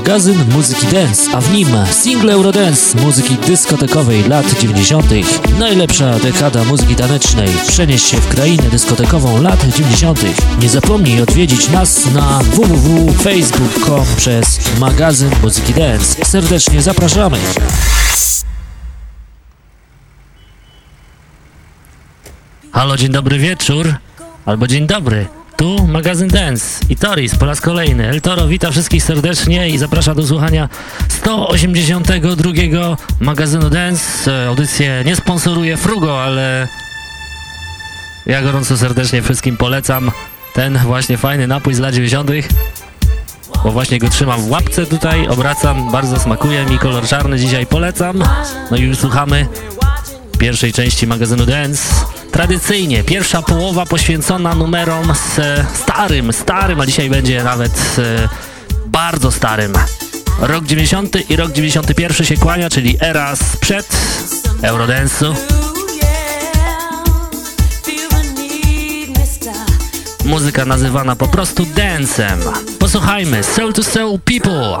magazyn muzyki dance, a w nim single Eurodance muzyki dyskotekowej lat 90. Najlepsza dekada muzyki tanecznej. Przenieś się w krainę dyskotekową lat 90. Nie zapomnij odwiedzić nas na www.facebook.com przez magazyn muzyki dance. Serdecznie zapraszamy. Halo, dzień dobry wieczór, albo dzień dobry. Tu magazyn Dance i Toris po raz kolejny. El Toro wita wszystkich serdecznie i zaprasza do słuchania 182 magazynu Dance. Audycję nie sponsoruje Frugo, ale ja gorąco serdecznie wszystkim polecam ten właśnie fajny napój z lat 90. Bo właśnie go trzymam w łapce tutaj, obracam, bardzo smakuje mi, kolor czarny dzisiaj polecam. No i już słuchamy pierwszej części magazynu Dance. Tradycyjnie pierwsza połowa poświęcona numerom z e, starym, starym, a dzisiaj będzie nawet e, bardzo starym. Rok 90 i rok 91 się kłania, czyli era sprzed Eurodance'u. Muzyka nazywana po prostu dance'em. Posłuchajmy Soul to Soul People.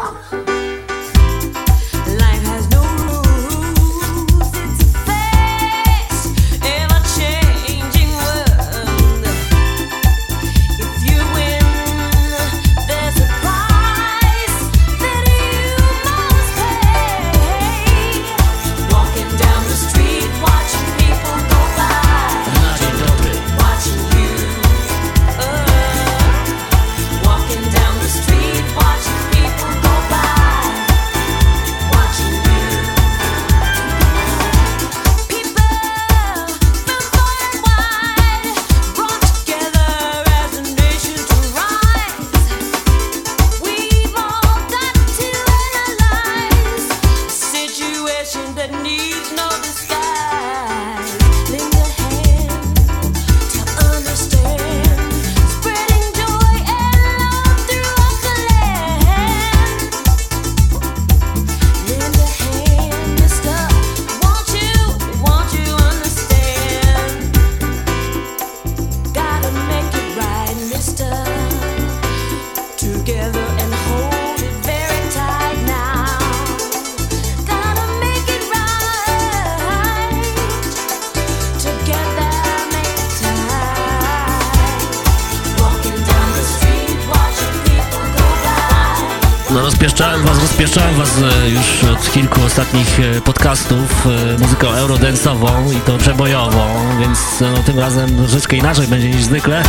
Rozpieszczałem Was e, już od kilku ostatnich e, podcastów e, muzyką eurodance'ową i to przebojową, więc no, tym razem troszeczkę inaczej będzie niż zwykle.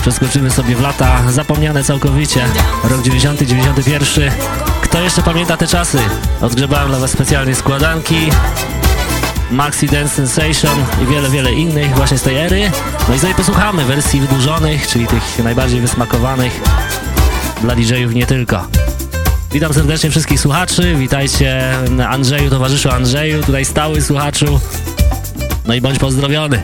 Przeskoczymy sobie w lata zapomniane całkowicie. Rok 90, 91. Kto jeszcze pamięta te czasy? Odgrzebałem dla Was specjalnie składanki. Maxi Dance Sensation i wiele, wiele innych właśnie z tej ery. No i sobie posłuchamy wersji wydłużonych, czyli tych najbardziej wysmakowanych dla DJ-ów nie tylko. Witam serdecznie wszystkich słuchaczy, witajcie Andrzeju, towarzyszu Andrzeju, tutaj stały słuchaczu. No i bądź pozdrowiony.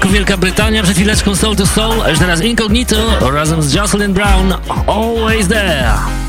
Celowniku Wielka Brytania, przed chwileczką Soul to Soul, a już teraz Incognito razem z Jocelyn Brown, Always There.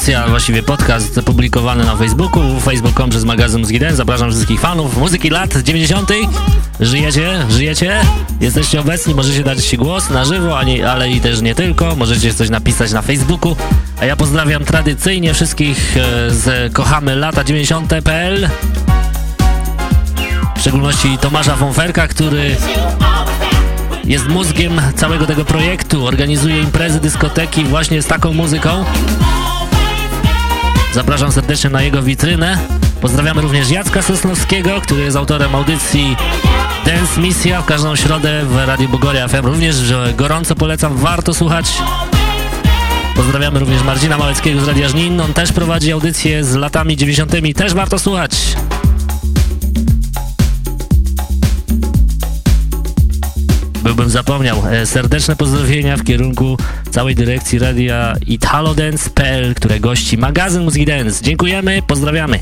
Audycja, właściwie podcast opublikowany na Facebooku, facebook.com przez magazyn Muzyki Dance. Zapraszam wszystkich fanów muzyki lat 90. Żyjecie? Żyjecie? Jesteście obecni? Możecie dać głos na żywo, ale i też nie tylko. Możecie coś napisać na Facebooku. A ja pozdrawiam tradycyjnie wszystkich e, z Kochamy Lata 90.pl w szczególności Tomasza Fonferka, który jest mózgiem całego tego projektu, organizuje imprezy, dyskoteki właśnie z taką muzyką. Zapraszam serdecznie na jego witrynę. Pozdrawiamy również Jacka Sosnowskiego, który jest autorem audycji Dance Misja w każdą środę w Radiu Bogoria FM. Również gorąco polecam, warto słuchać. Pozdrawiamy również Marcina Małeckiego z Radia Żnin. On też prowadzi audycję z latami 90. Też warto słuchać. Byłbym zapomniał. E, serdeczne pozdrowienia w kierunku całej dyrekcji radia italodance.pl, które gości magazyn Muzyki Dance. Dziękujemy, pozdrawiamy.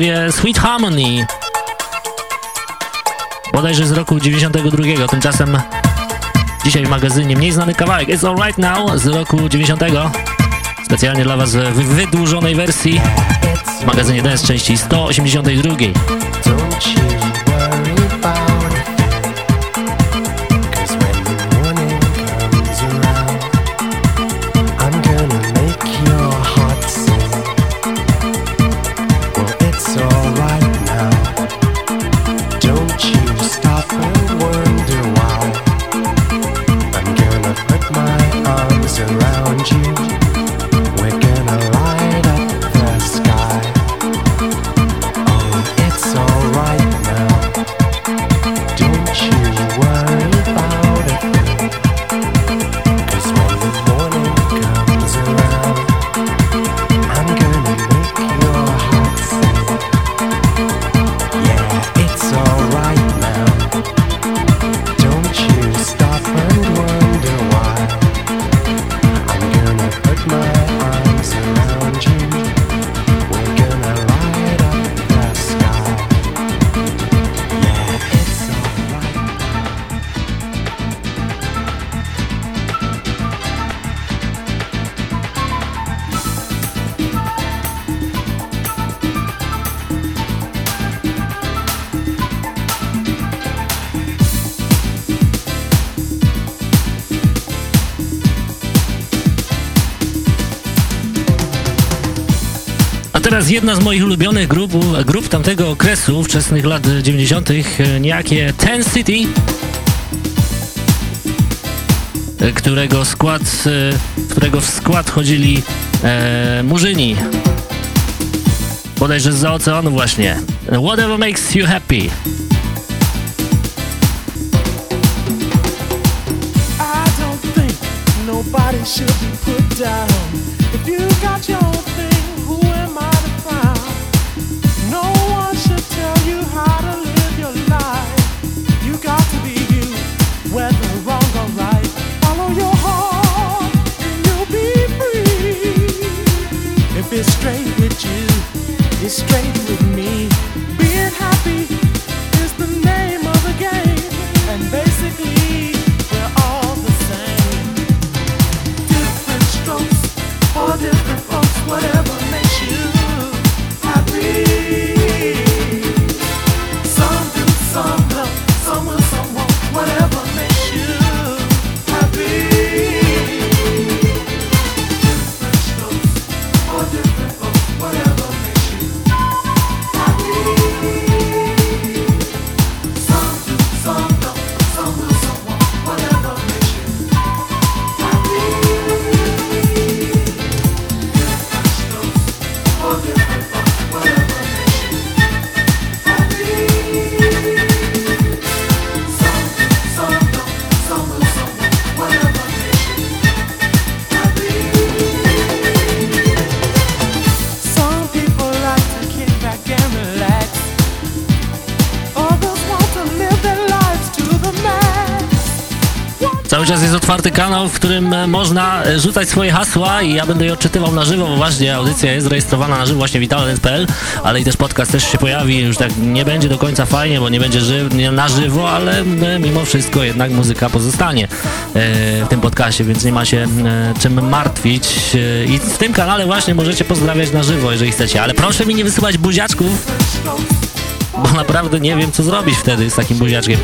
Nazwie Sweet Harmony. Bodajże z roku 92, tymczasem dzisiaj w magazynie mniej znany kawałek It's Alright Now z roku 90. Specjalnie dla Was w wydłużonej wersji w magazynie Dance części 182. teraz jedna z moich ulubionych grup, grup tamtego okresu, wczesnych lat 90., niejakie Ten City, którego skład, którego w skład chodzili e, murzyni. Bodajże z oceanu właśnie. Whatever makes you happy. I don't think nobody should be put down. Kanał, w którym e, można e, rzucać swoje hasła i ja będę je odczytywał na żywo, bo właśnie audycja jest rejestrowana na żywo właśnie witalnet.pl, ale i też podcast też się pojawi, już tak nie będzie do końca fajnie, bo nie będzie ży nie na żywo, ale e, mimo wszystko jednak muzyka pozostanie w tym podcastie, więc nie ma się czym martwić i w tym kanale właśnie możecie pozdrawiać na żywo, jeżeli chcecie, ale proszę mi nie wysyłać buziaczków, bo naprawdę nie wiem co zrobić wtedy z takim buziaczkiem.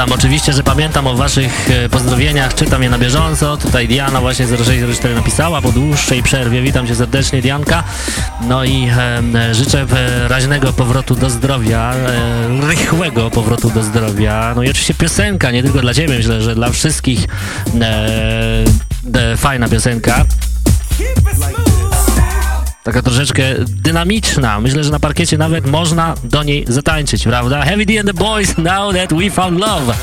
Pamiętam, oczywiście, że pamiętam o waszych e, pozdrowieniach, czytam je na bieżąco. Tutaj Diana właśnie 0604 napisała po dłuższej przerwie. Witam cię serdecznie, Dianka. No i e, życzę raźnego powrotu do zdrowia, e, rychłego powrotu do zdrowia. No i oczywiście piosenka, nie tylko dla ciebie, myślę, że dla wszystkich e, fajna piosenka taka troszeczkę dynamiczna. Myślę, że na parkiecie nawet można do niej zatańczyć, prawda? Heavy D and the Boys, now that we found love.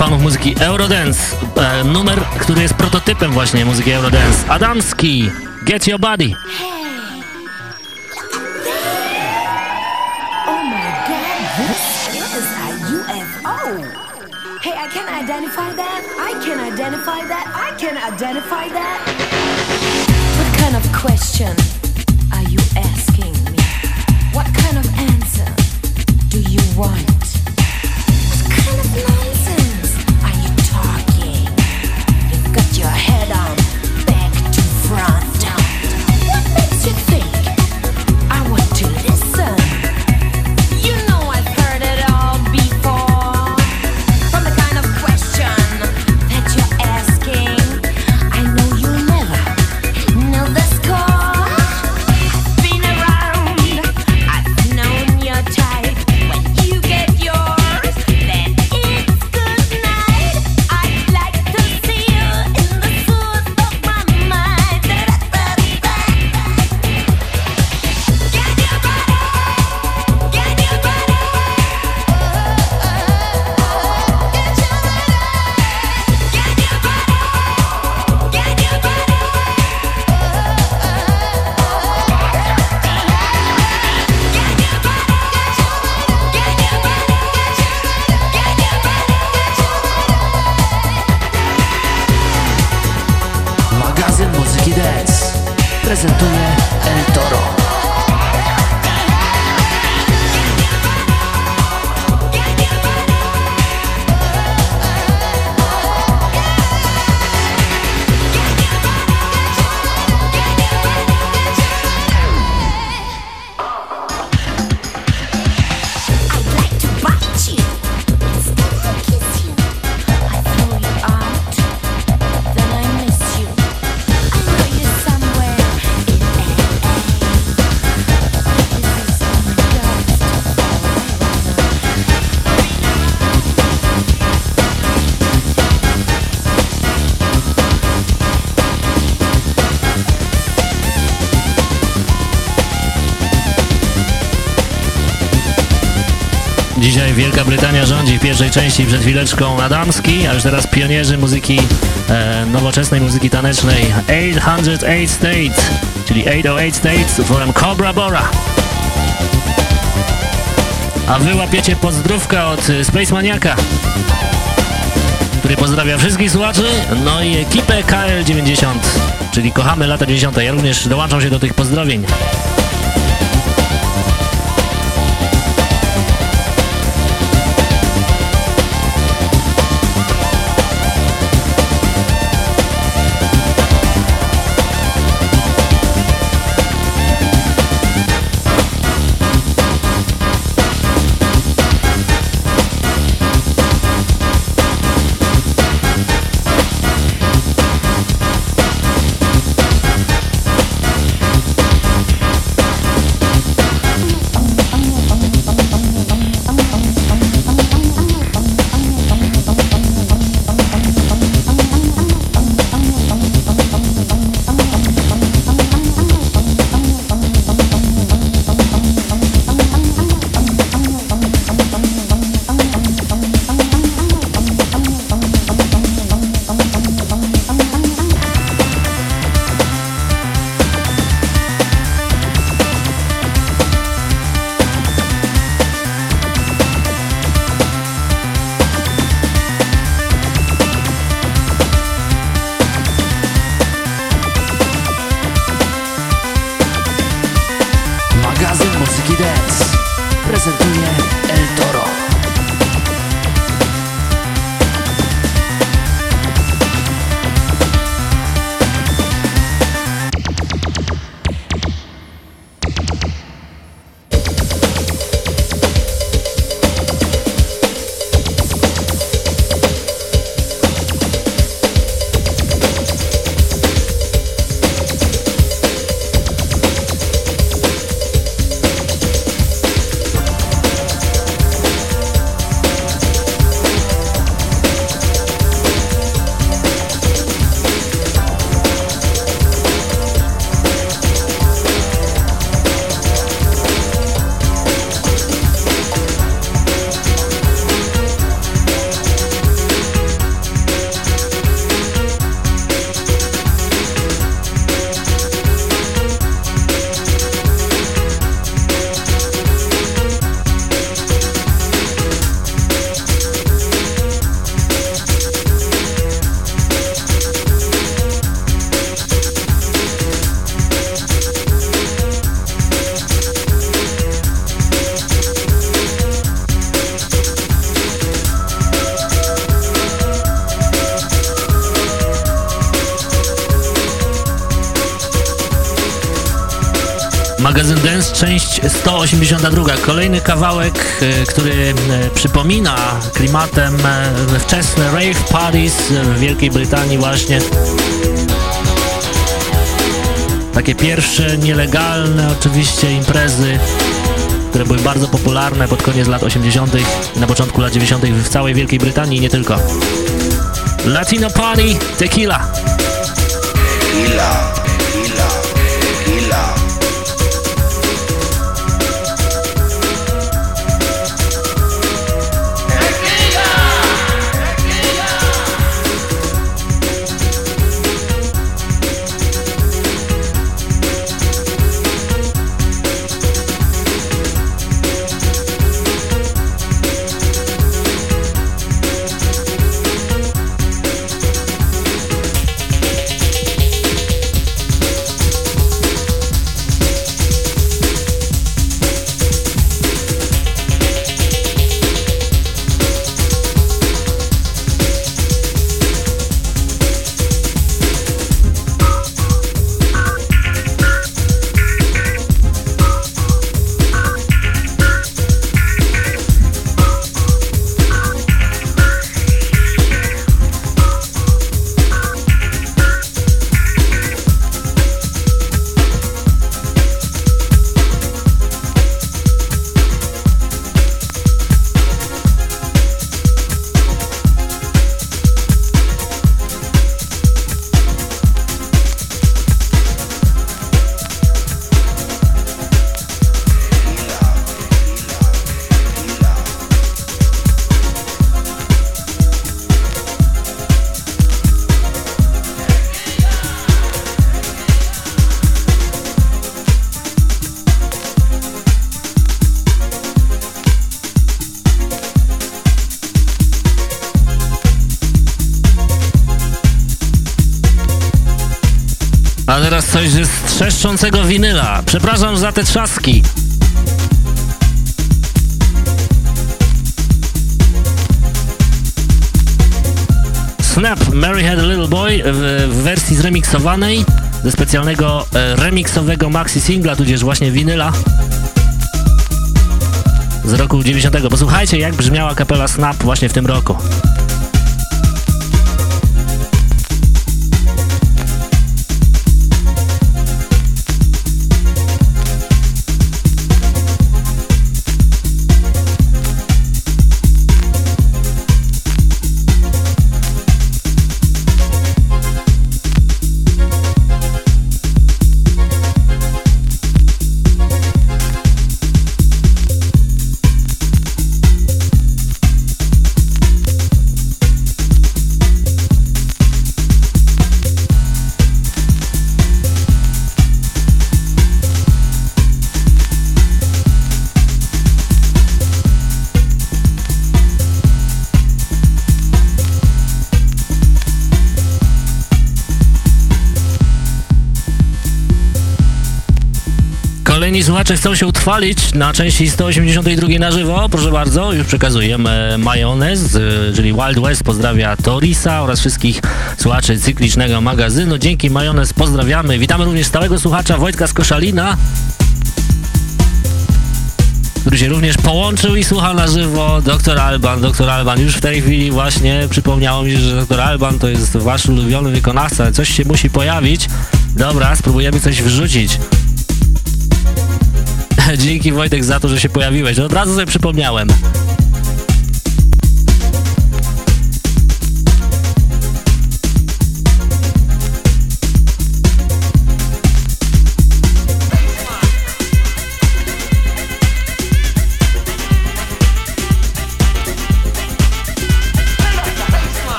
Fanów muzyki Eurodance. E, numer, który jest prototypem właśnie muzyki Eurodance. Adamski, Get Your Body. Identify that. I can identify that. I can identify that. What kind of question are you asking me? What kind of answer do you want? Wielka Brytania rządzi w pierwszej części przed chwileczką Adamski, a już teraz pionierzy muzyki, e, nowoczesnej muzyki tanecznej 808 States, czyli 808 States utworem Cobra Bora. A wy łapiecie pozdrówka od Space Maniaka, który pozdrawia wszystkich słuchaczy, no i ekipę KL90, czyli kochamy lata 90. Ja również dołączam się do tych pozdrowień. 182. Kolejny kawałek, e, który e, przypomina klimatem e, wczesne rave parties w Wielkiej Brytanii właśnie. Takie pierwsze nielegalne oczywiście imprezy, które były bardzo popularne pod koniec lat 80. i na początku lat 90. w całej Wielkiej Brytanii i nie tylko. Latino Party Tequila. Tequila. Trzeszczącego winyla. Przepraszam za te trzaski. Snap Mary Had a Little Boy w, w wersji zremiksowanej ze specjalnego e, remixowego maxi singla, tudzież właśnie winyla z roku 90. Posłuchajcie jak brzmiała kapela Snap właśnie w tym roku. Słuchacze chcą się utrwalić na części 182 na żywo. Proszę bardzo, już przekazujemy majonez, y, czyli Wild West pozdrawia Torisa oraz wszystkich słuchaczy cyklicznego magazynu. Dzięki majonez pozdrawiamy. Witamy również stałego słuchacza Wojtka z Koszalina który się również połączył i słucha na żywo. Doktor Alban, doktor Alban, już w tej chwili właśnie przypomniało mi, że doktor Alban to jest wasz ulubiony wykonawca. Coś się musi pojawić. Dobra, spróbujemy coś wrzucić. Dzięki Wojtek za to, że się pojawiłeś. Od razu sobie przypomniałem.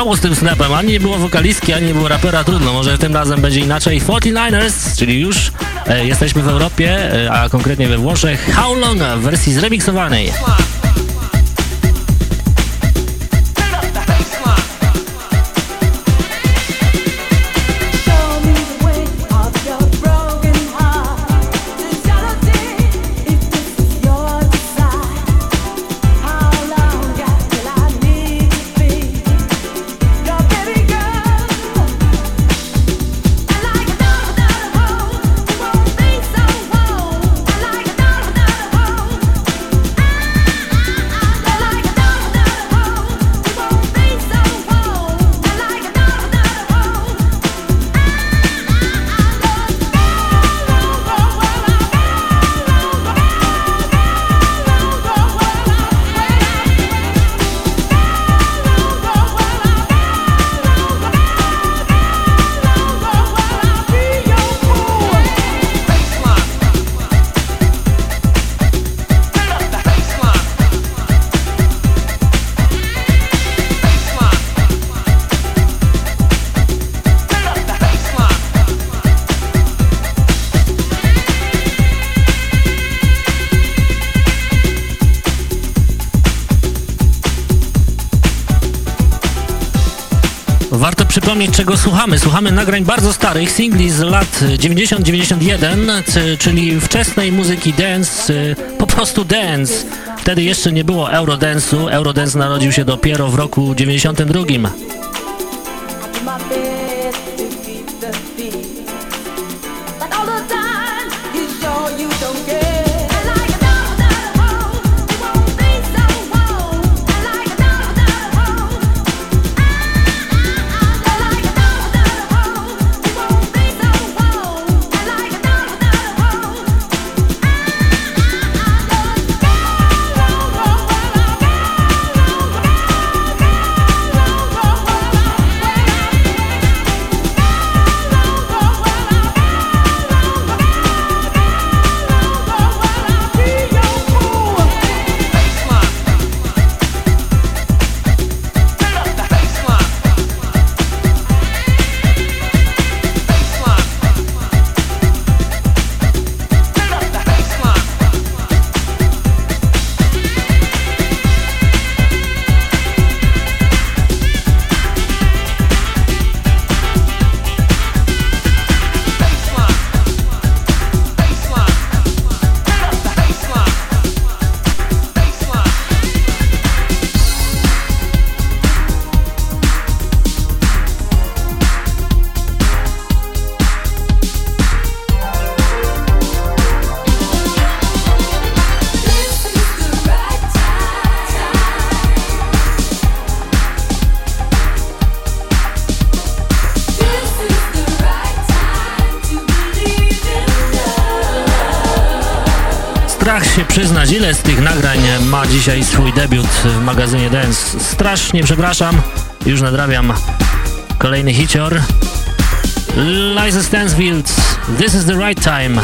Słabo z tym snapem, ani nie było wokalistki, ani nie było rapera, trudno, może tym razem będzie inaczej. 49ers, czyli już e, jesteśmy w Europie, e, a konkretnie we Włoszech. How Long w wersji zremiksowanej. Czego słuchamy. Słuchamy nagrań bardzo starych, singli z lat 90-91, czyli wczesnej muzyki dance, po prostu dance. Wtedy jeszcze nie było Eurodance'u. Eurodance narodził się dopiero w roku 92. dzisiaj swój debiut w magazynie Dance. Strasznie przepraszam, już nadrabiam kolejny hicior. Liza Stansfield, This is the right time.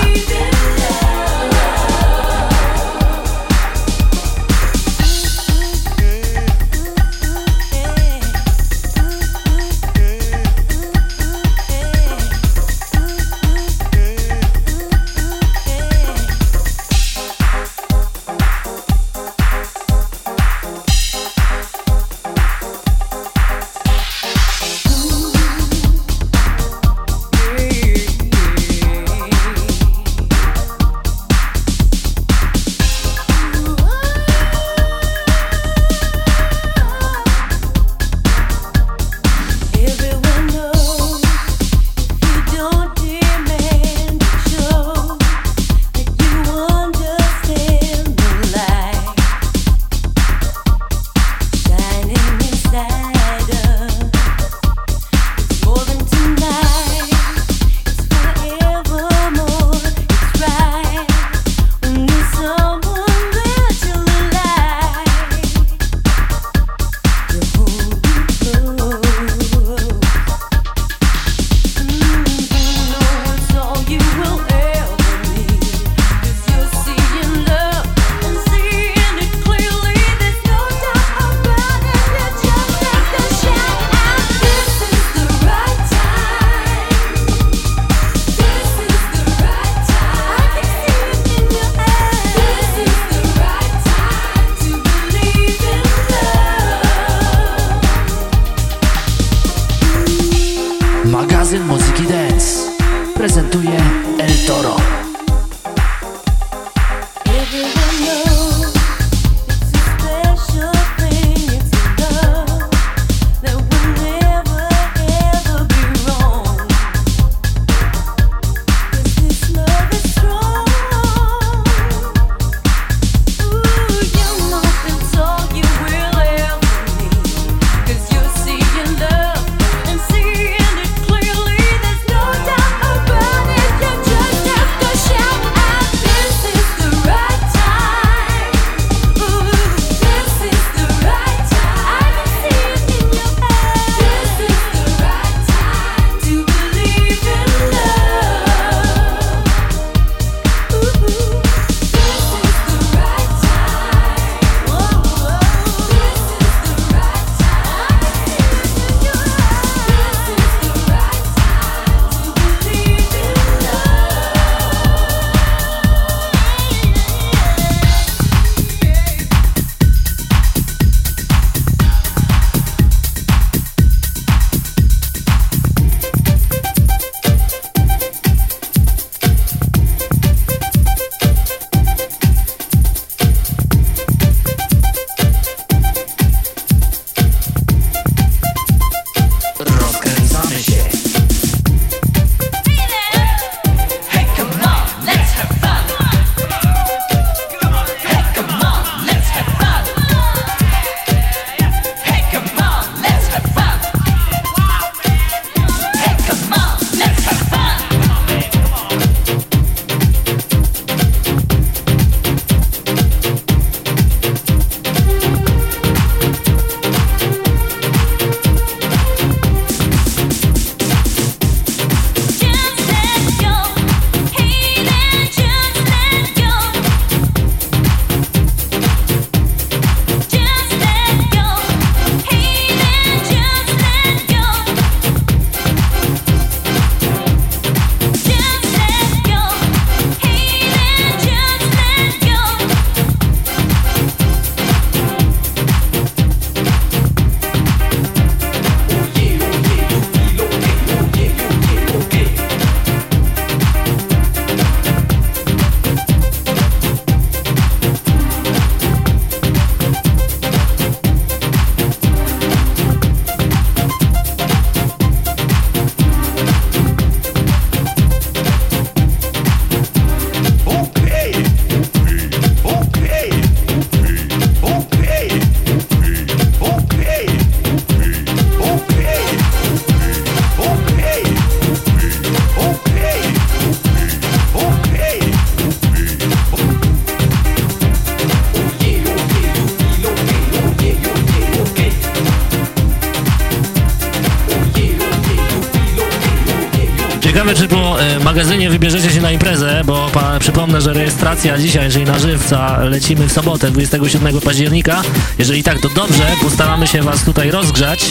Ciekawe, czy po e, magazynie wybierzecie się na imprezę, bo pa, przypomnę, że rejestracja dzisiaj, czyli na żywca, lecimy w sobotę, 27 października. Jeżeli tak, to dobrze, postaramy się was tutaj rozgrzać.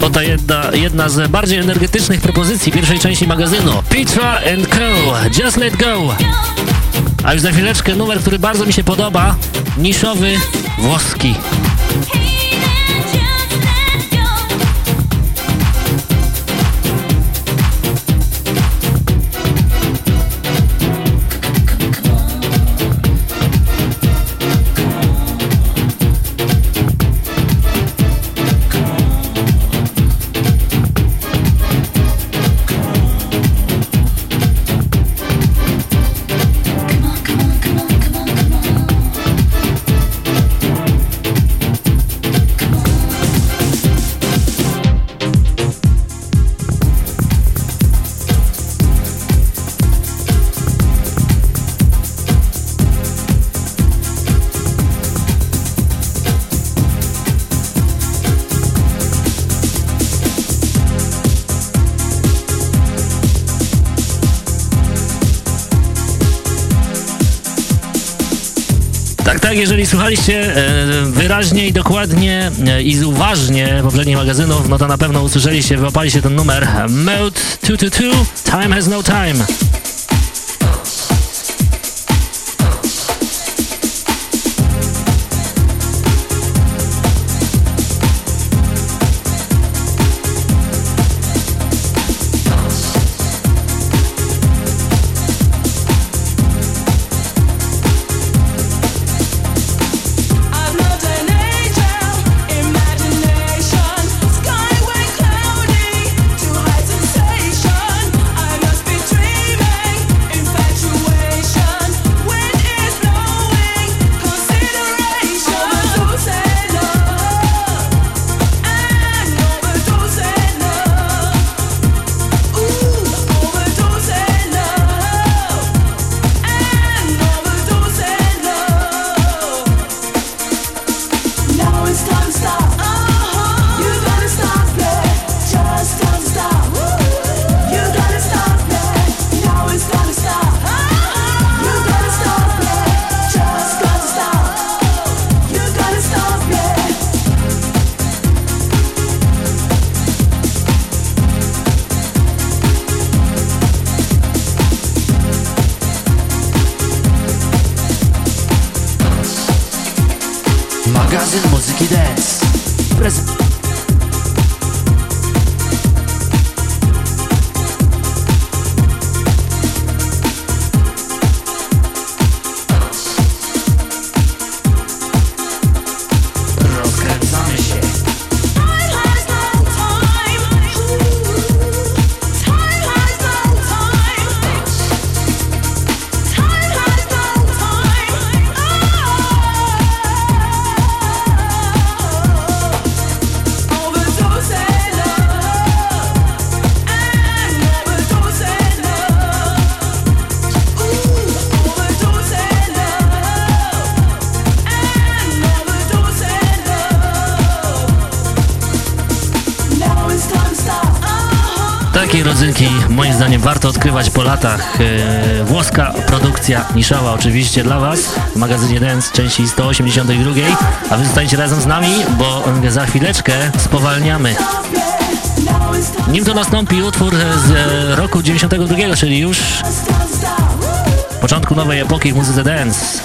Oto jedna, jedna z bardziej energetycznych propozycji pierwszej części magazynu. Petra and Co. Just Let Go. A już za chwileczkę numer, który bardzo mi się podoba. Niszowy, włoski. Jeżeli słuchaliście e, wyraźnie i dokładnie e, i uważnie poprzednich magazynów, no to na pewno usłyszeliście, wyłapaliście ten numer Mode 222 Time Has No Time. Warto odkrywać po latach. E, włoska produkcja niszowa oczywiście dla Was w magazynie Dance części 182, a Wy zostańcie razem z nami, bo za chwileczkę spowalniamy. Nim to nastąpi utwór z e, roku 92, czyli już początku nowej epoki w muzyce dance.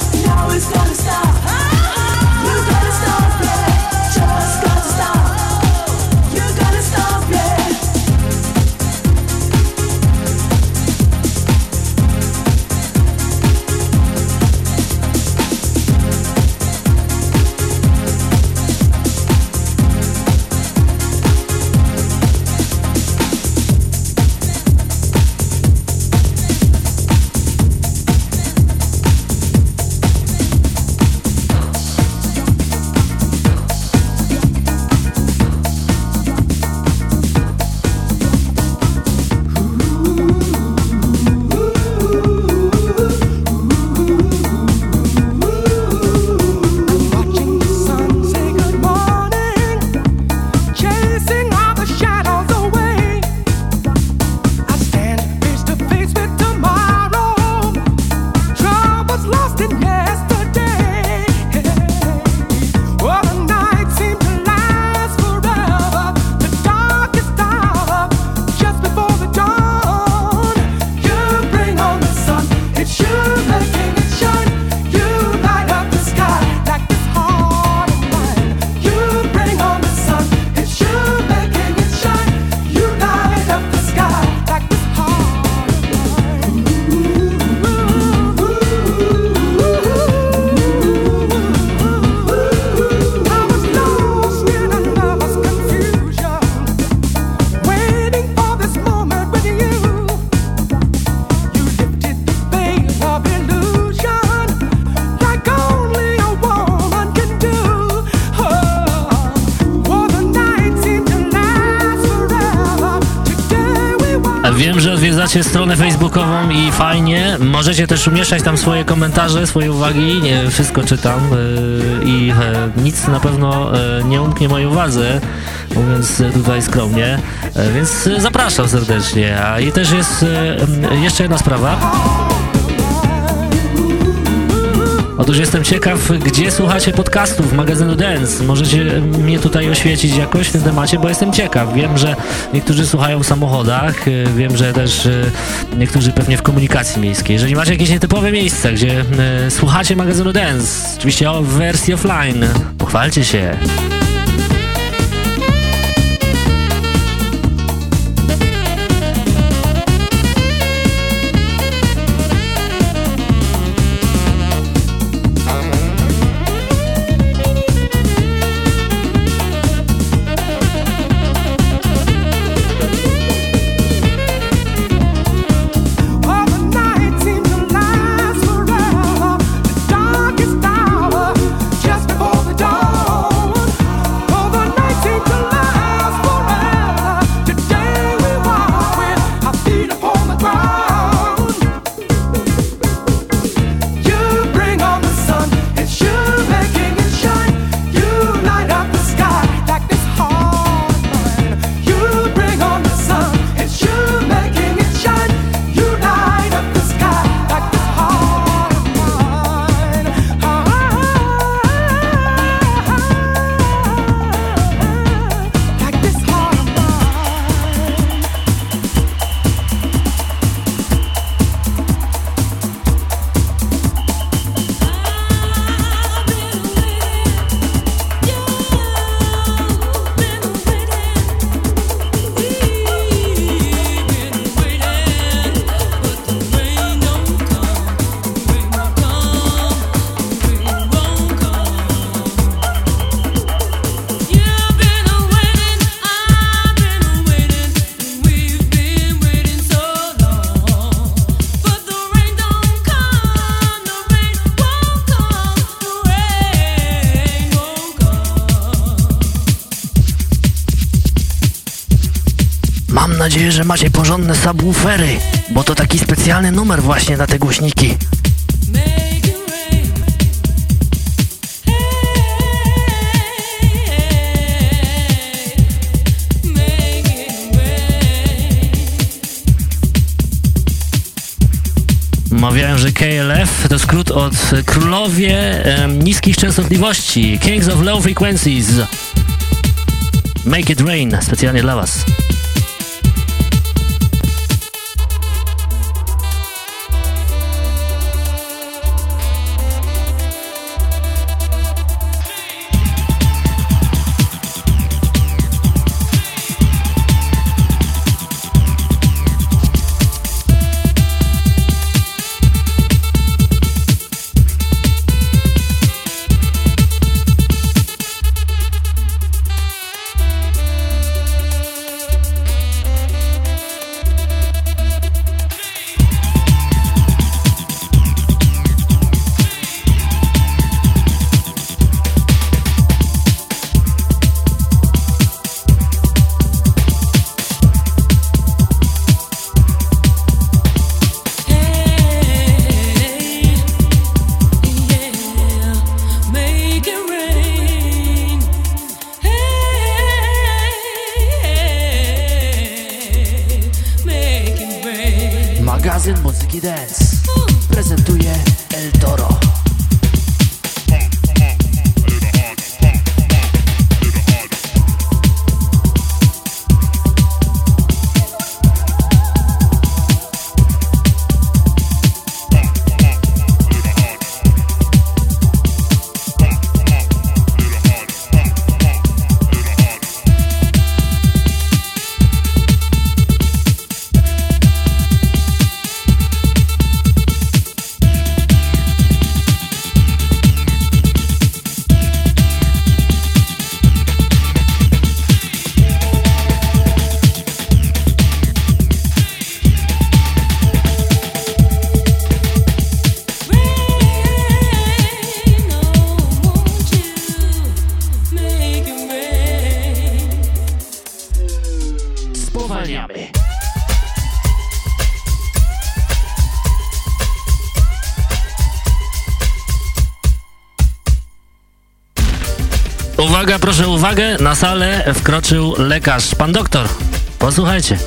Odwiedzacie stronę facebookową i fajnie. Możecie też umieszczać tam swoje komentarze, swoje uwagi. Nie, wszystko czytam yy, i yy, nic na pewno yy, nie umknie mojej uwadze, mówiąc tutaj skromnie. Więc zapraszam serdecznie. A i też jest jeszcze jedna sprawa. Otóż jestem ciekaw, gdzie słuchacie podcastów magazynu Dance. Możecie mnie tutaj oświecić jakoś w tym temacie, bo jestem ciekaw. Wiem, że niektórzy słuchają w samochodach, y, wiem, że też y, niektórzy pewnie w komunikacji miejskiej. Jeżeli macie jakieś nietypowe miejsca, gdzie y, słuchacie magazynu Dance, oczywiście w wersji offline, pochwalcie się. Macie porządne subwoofery, bo to taki specjalny numer właśnie na te głośniki. Mawiałem, że KLF to skrót od Królowie Niskich Częstotliwości, Kings of Low Frequencies. Make it rain, specjalnie dla Was. Uwaga, proszę uwagę, na salę wkroczył lekarz, pan doktor. Posłuchajcie.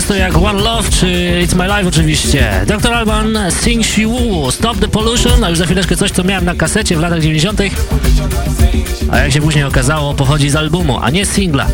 Często jak One Love czy It's My Life oczywiście. Dr. Alban Sing She Woo, Stop the Pollution, a już za chwileczkę coś, co miałem na kasecie w latach 90. A jak się później okazało, pochodzi z albumu, a nie z singla.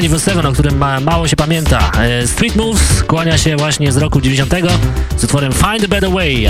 27, o którym mało się pamięta. E, Street Moves kłania się właśnie z roku 90 z utworem Find a Better Way.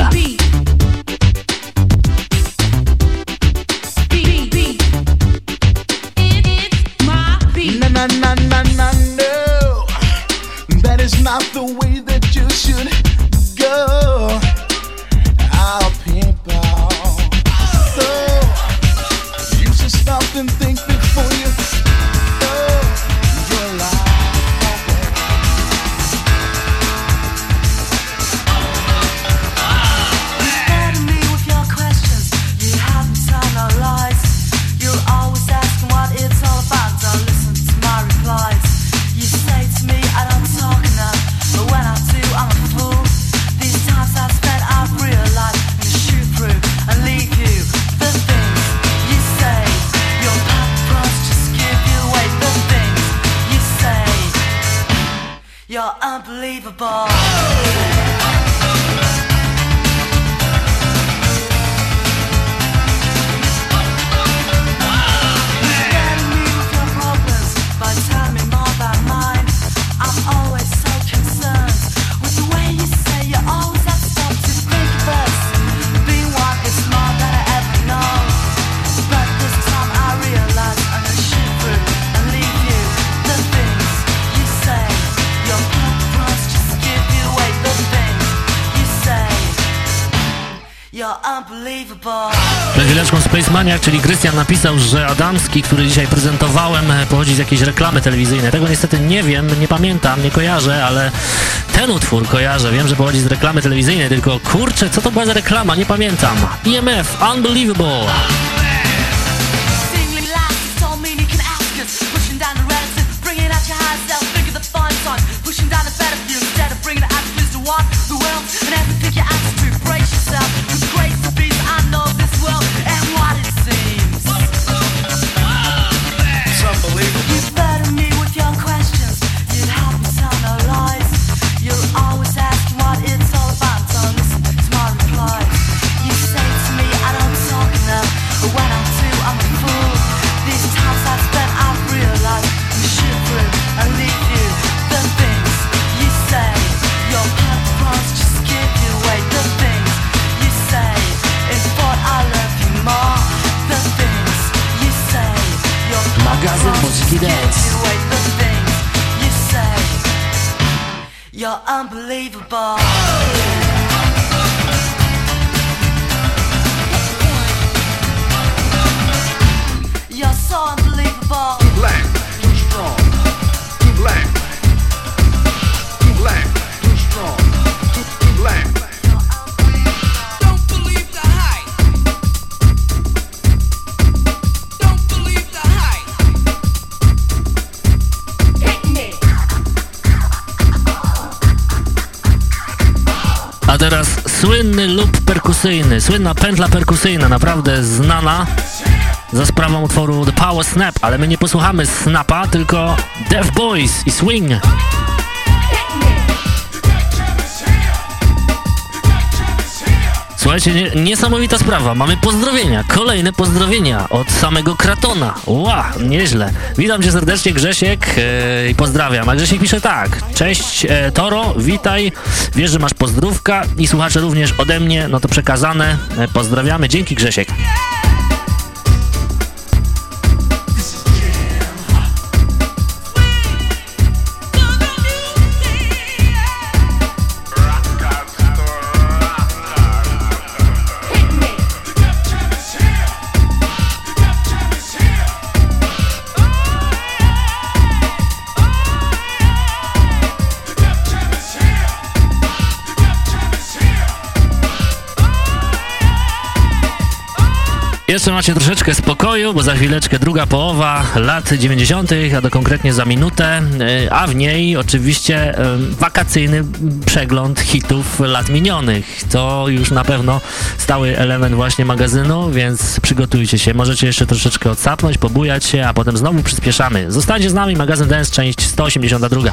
Napisał, że Adamski, który dzisiaj prezentowałem, e, pochodzi z jakiejś reklamy telewizyjnej. Tego niestety nie wiem, nie pamiętam, nie kojarzę, ale ten utwór kojarzę. Wiem, że pochodzi z reklamy telewizyjnej, tylko kurczę, co to była za reklama? Nie pamiętam. IMF, Unbelievable. Słynna pętla perkusyjna, naprawdę znana za sprawą utworu The Power Snap, ale my nie posłuchamy Snapa, tylko Deaf Boys i Swing. Słuchajcie, nie, niesamowita sprawa. Mamy pozdrowienia, kolejne pozdrowienia od samego Kratona. Ła, nieźle. Witam cię serdecznie, Grzesiek e, i pozdrawiam. A Grzesiek pisze tak. Cześć e, Toro, witaj. Wiesz, że masz pozdrówka i słuchacze również ode mnie, no to przekazane. E, pozdrawiamy. Dzięki Grzesiek. Macie troszeczkę spokoju, bo za chwileczkę druga połowa lat 90., a to konkretnie za minutę, e, a w niej oczywiście e, wakacyjny przegląd hitów lat minionych. To już na pewno stały element właśnie magazynu, więc przygotujcie się. Możecie jeszcze troszeczkę odsapnąć, pobujać się, a potem znowu przyspieszamy. Zostańcie z nami, magazyn Dance, część 182.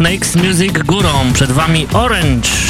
Snakes Music górą. Przed wami Orange.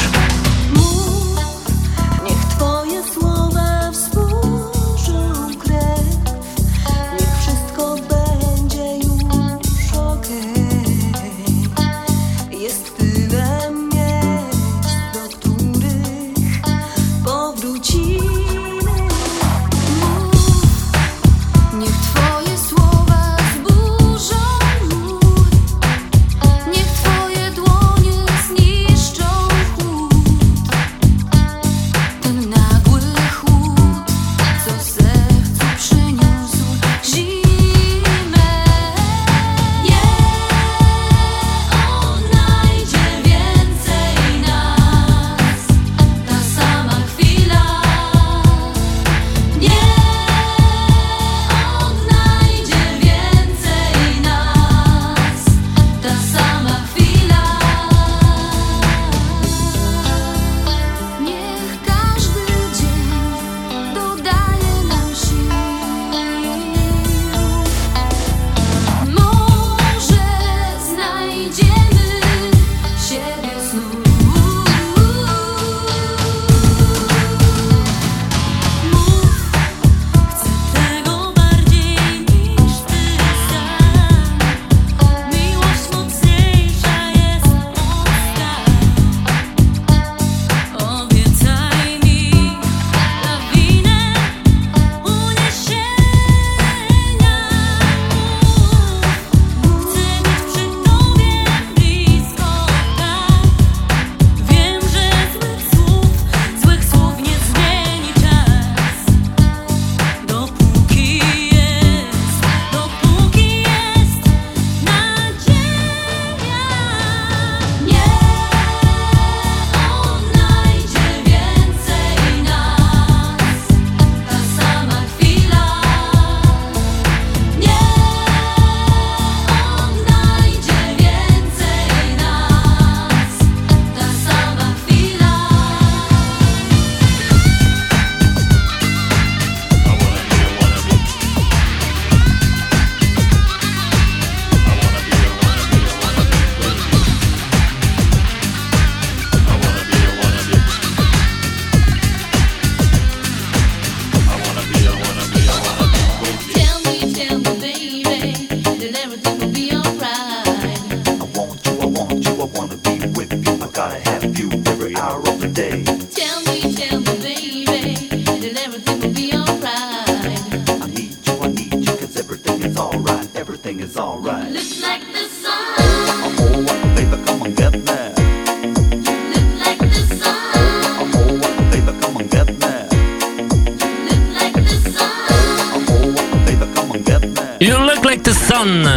You look like the sun.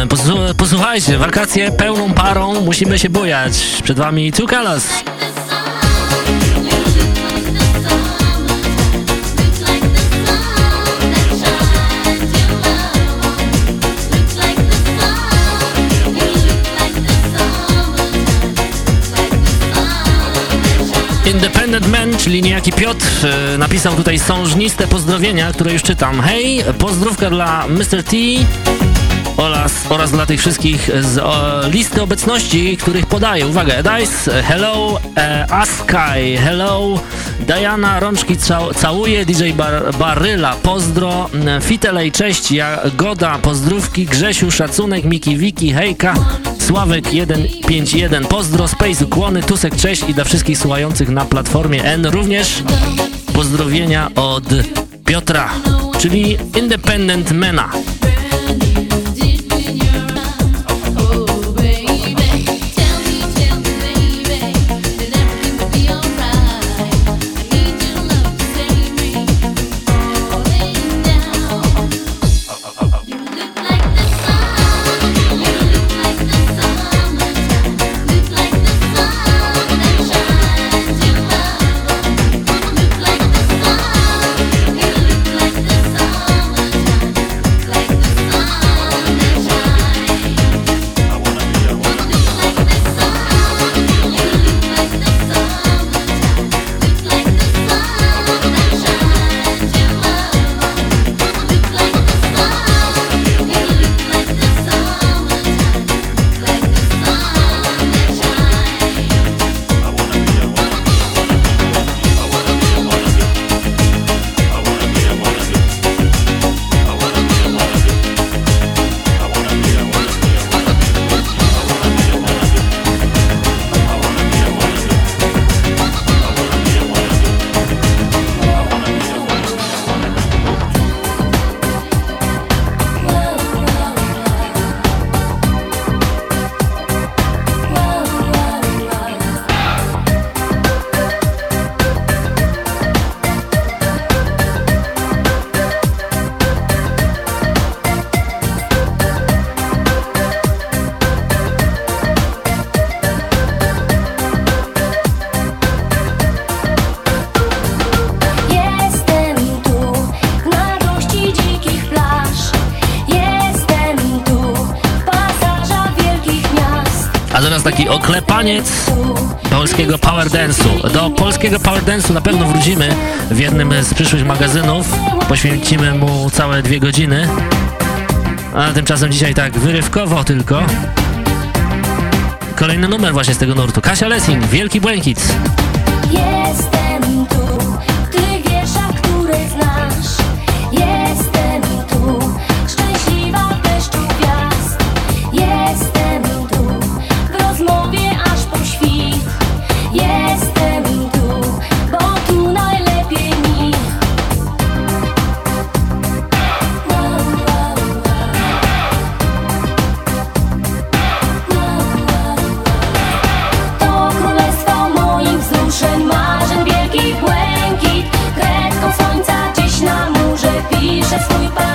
Posłuchajcie, wakacje pełną parą, musimy się bojać Przed wami Two Colors. czyli niejaki Piotr, e, napisał tutaj sążniste pozdrowienia, które już czytam. Hej, pozdrówka dla Mr. T oraz, oraz dla tych wszystkich z o, listy obecności, których podaję. Uwaga, Dice, hello, e, Askai, hello, Diana rączki cał całuje, DJ Bar Baryla, pozdro, mm, Fitelej, cześć, Jagoda, pozdrówki, Grzesiu, szacunek, Miki Wiki, hejka, Sławek 151, pozdro, Space, ukłony, Tusek, cześć i dla wszystkich słuchających na platformie N również pozdrowienia od Piotra, czyli Independent Mena. większość magazynów. Poświęcimy mu całe dwie godziny. A tymczasem dzisiaj tak wyrywkowo tylko. Kolejny numer właśnie z tego nurtu. Kasia Lessing, Wielki Błękit. Jestem. Piszę swój pan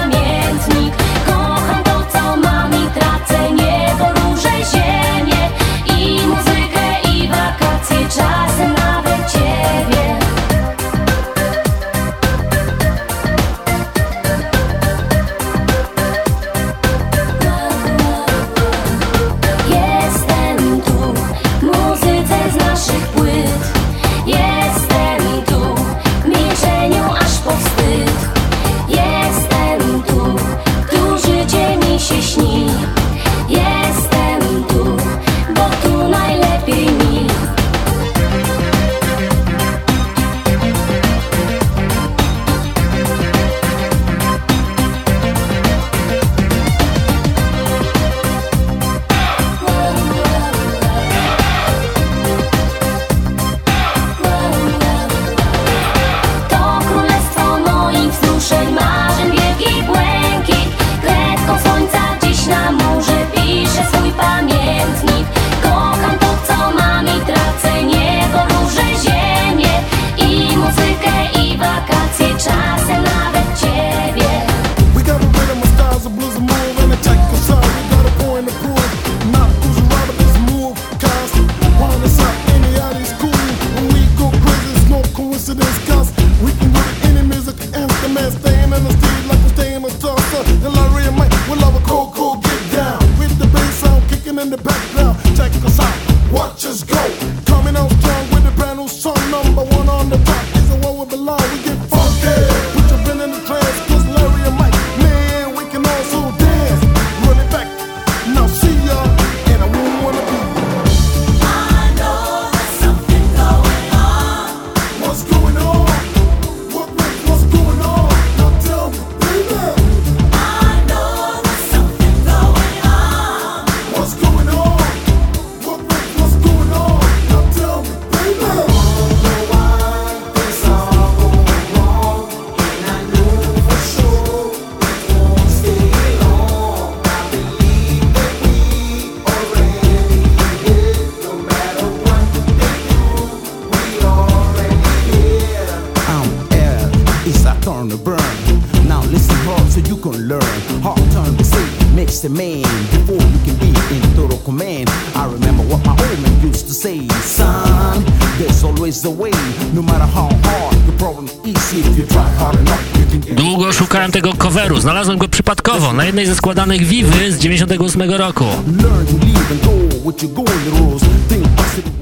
danych Vivy z 98 roku.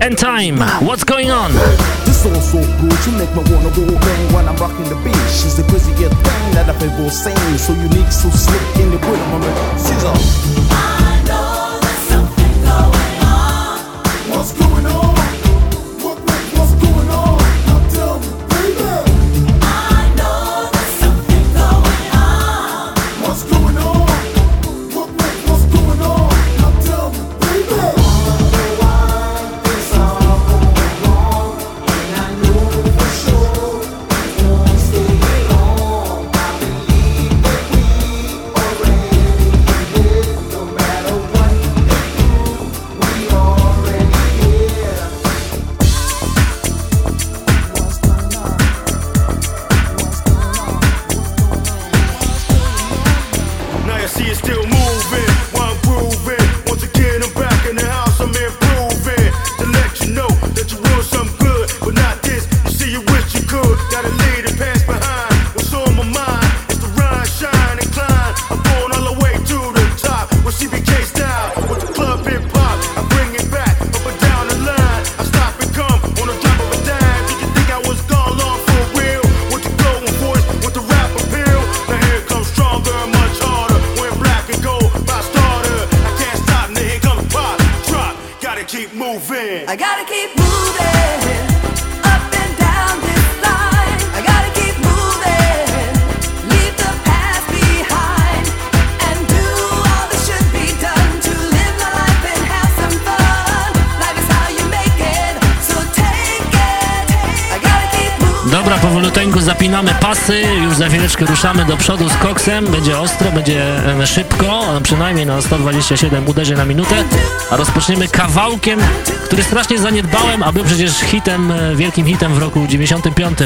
End time, what's going on? This so good, you make me wanna go bang I'm rocking the beat. She's the craziest thing that I've ever seen, so unique, so slick in the. Scissor. see it still move. troszeczkę ruszamy do przodu z koksem, będzie ostro, będzie e, szybko, przynajmniej na 127 uderzy na minutę, a rozpoczniemy kawałkiem, który strasznie zaniedbałem, a był przecież hitem, e, wielkim hitem w roku 95.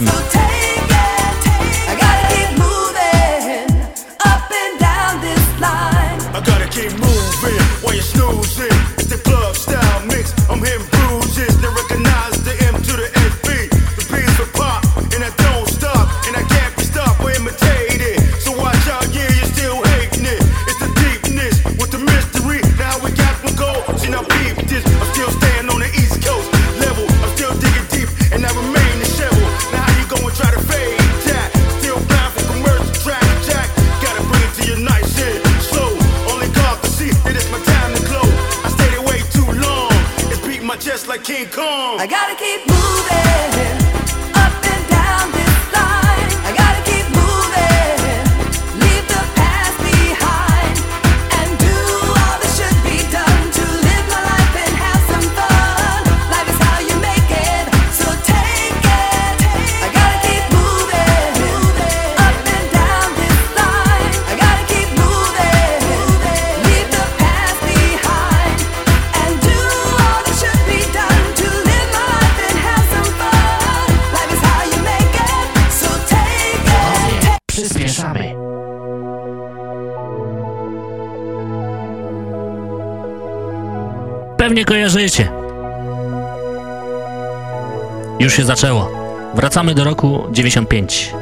nie kojarzycie. Już się zaczęło. Wracamy do roku 95.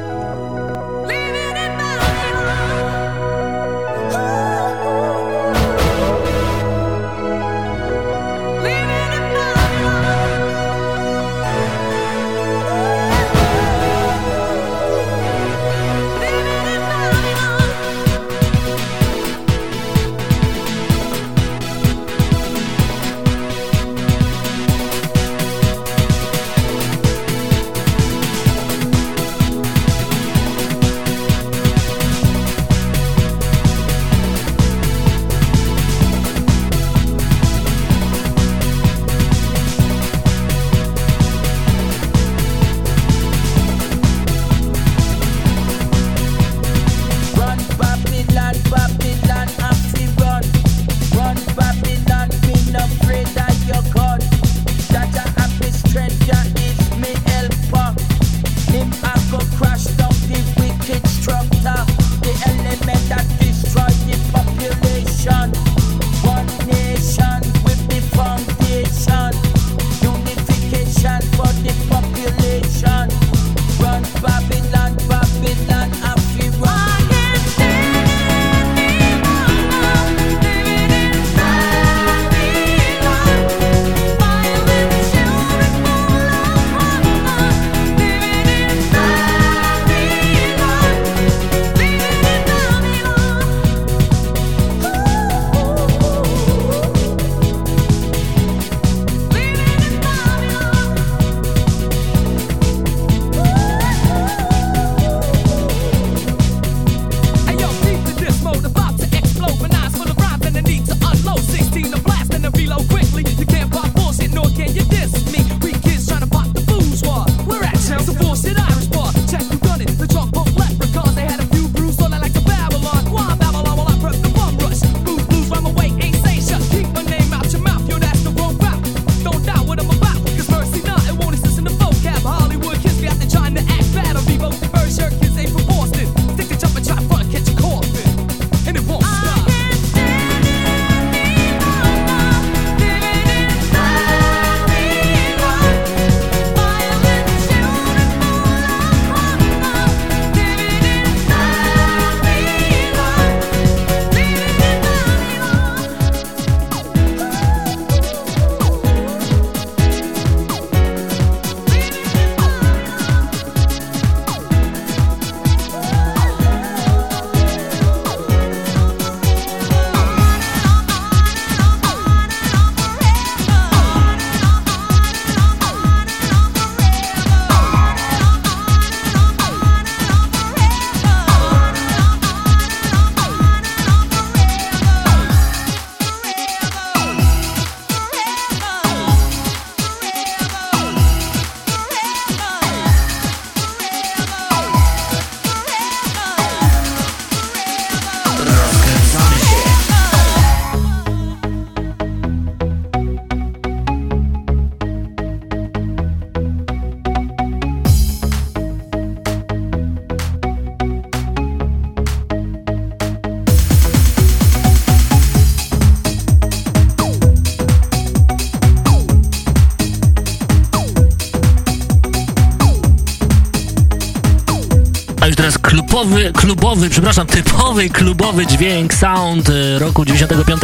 typowy, klubowy, przepraszam, typowy klubowy dźwięk, sound y, roku 95.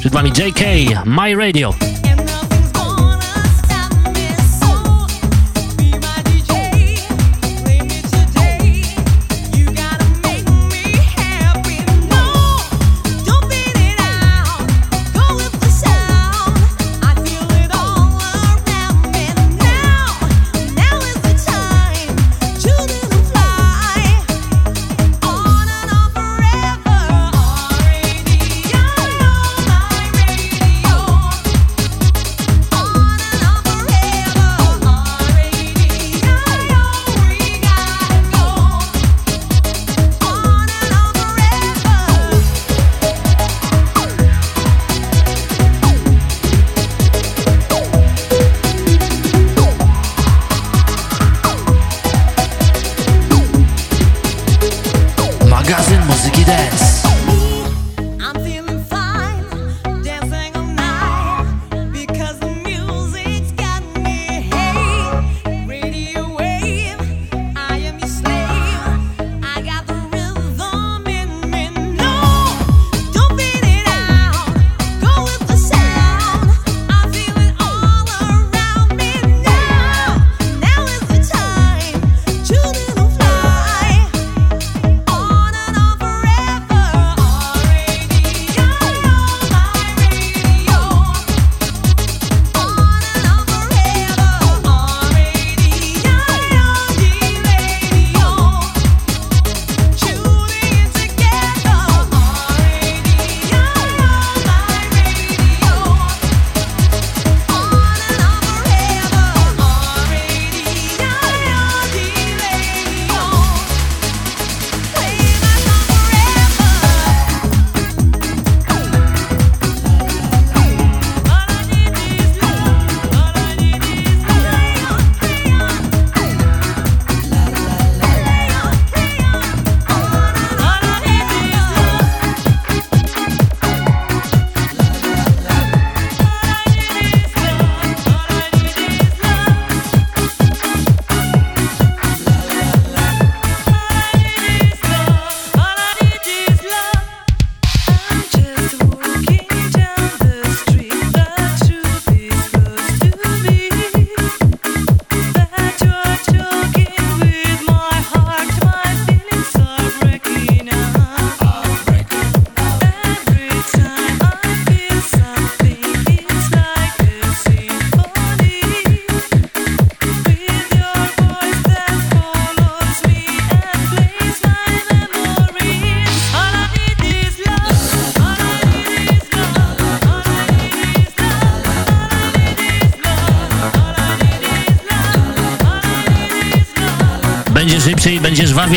Przed wami JK, My Radio.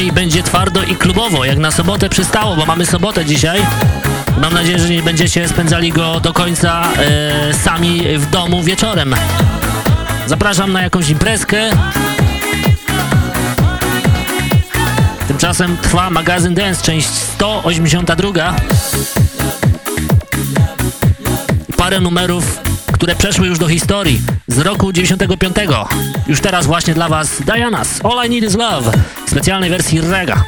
i będzie twardo i klubowo, jak na sobotę przystało, bo mamy sobotę dzisiaj. Mam nadzieję, że nie będziecie spędzali go do końca e, sami w domu wieczorem. Zapraszam na jakąś imprezkę. Tymczasem trwa magazyn Dance, część 182. Parę numerów, które przeszły już do historii z roku 95. Już teraz właśnie dla Was Diana's All I Need Is Love w specjalnej wersji Rega.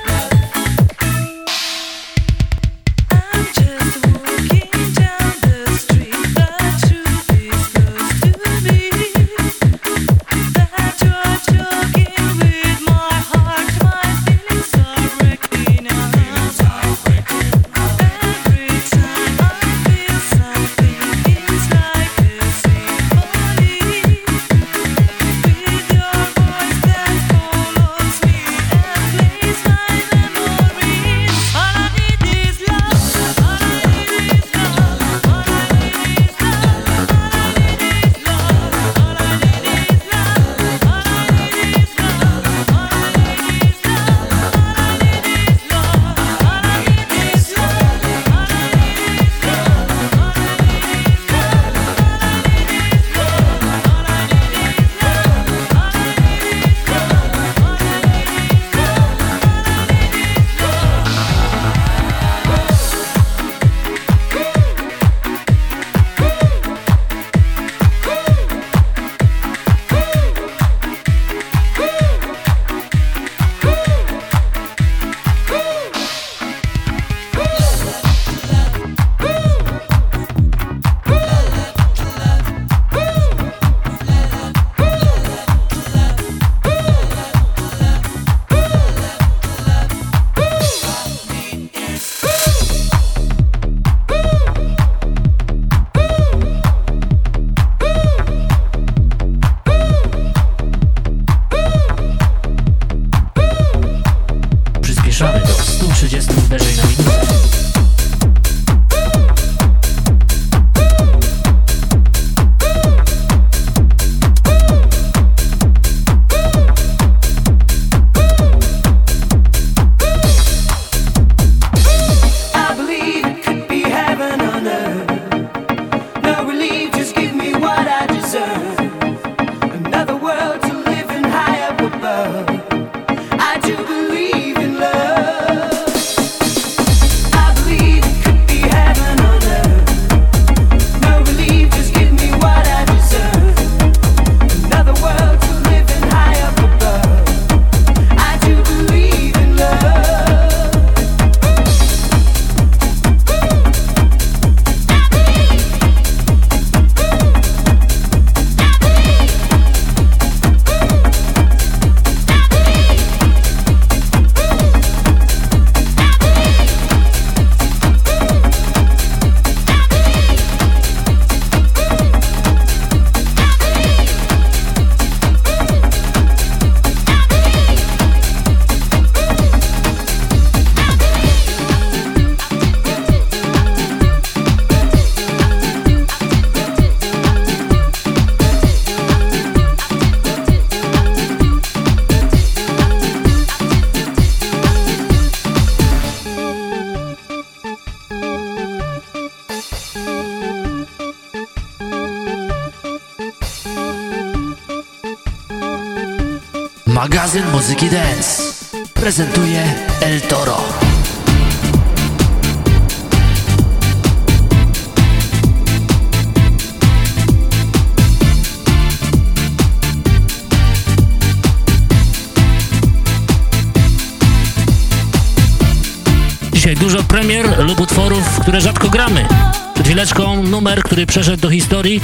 przeszedł do historii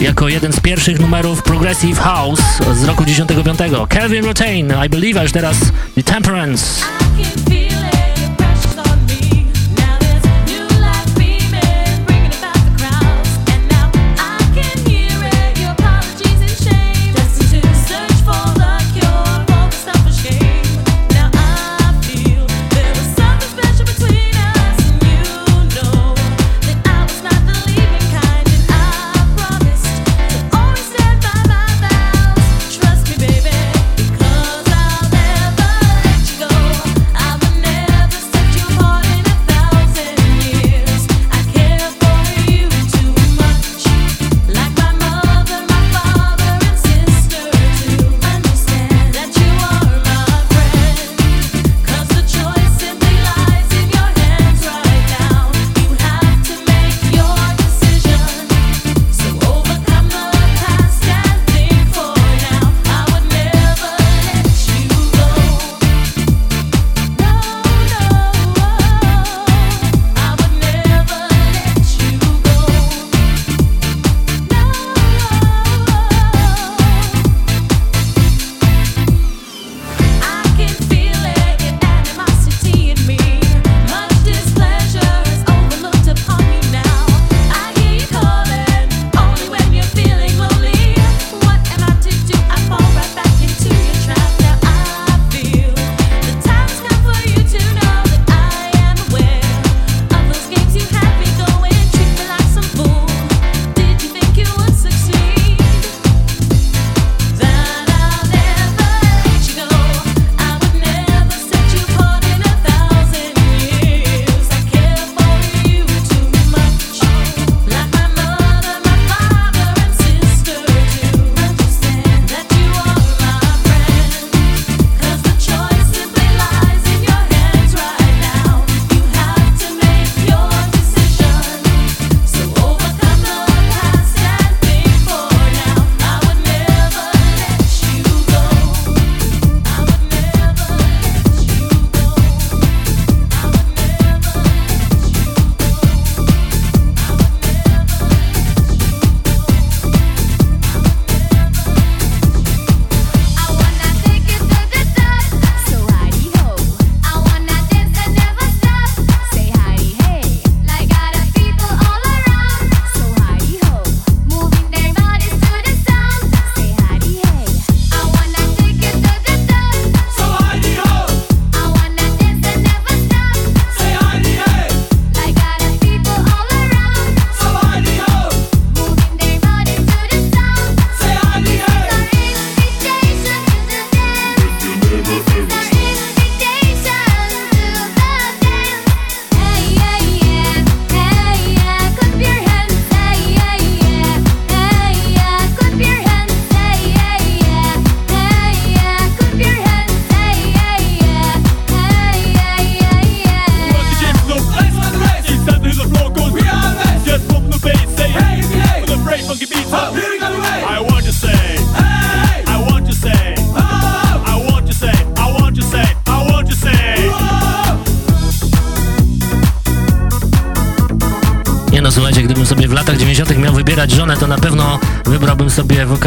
jako jeden z pierwszych numerów Progressive House z roku 95. Kelvin Rotain, I Believe, aż teraz The Temperance.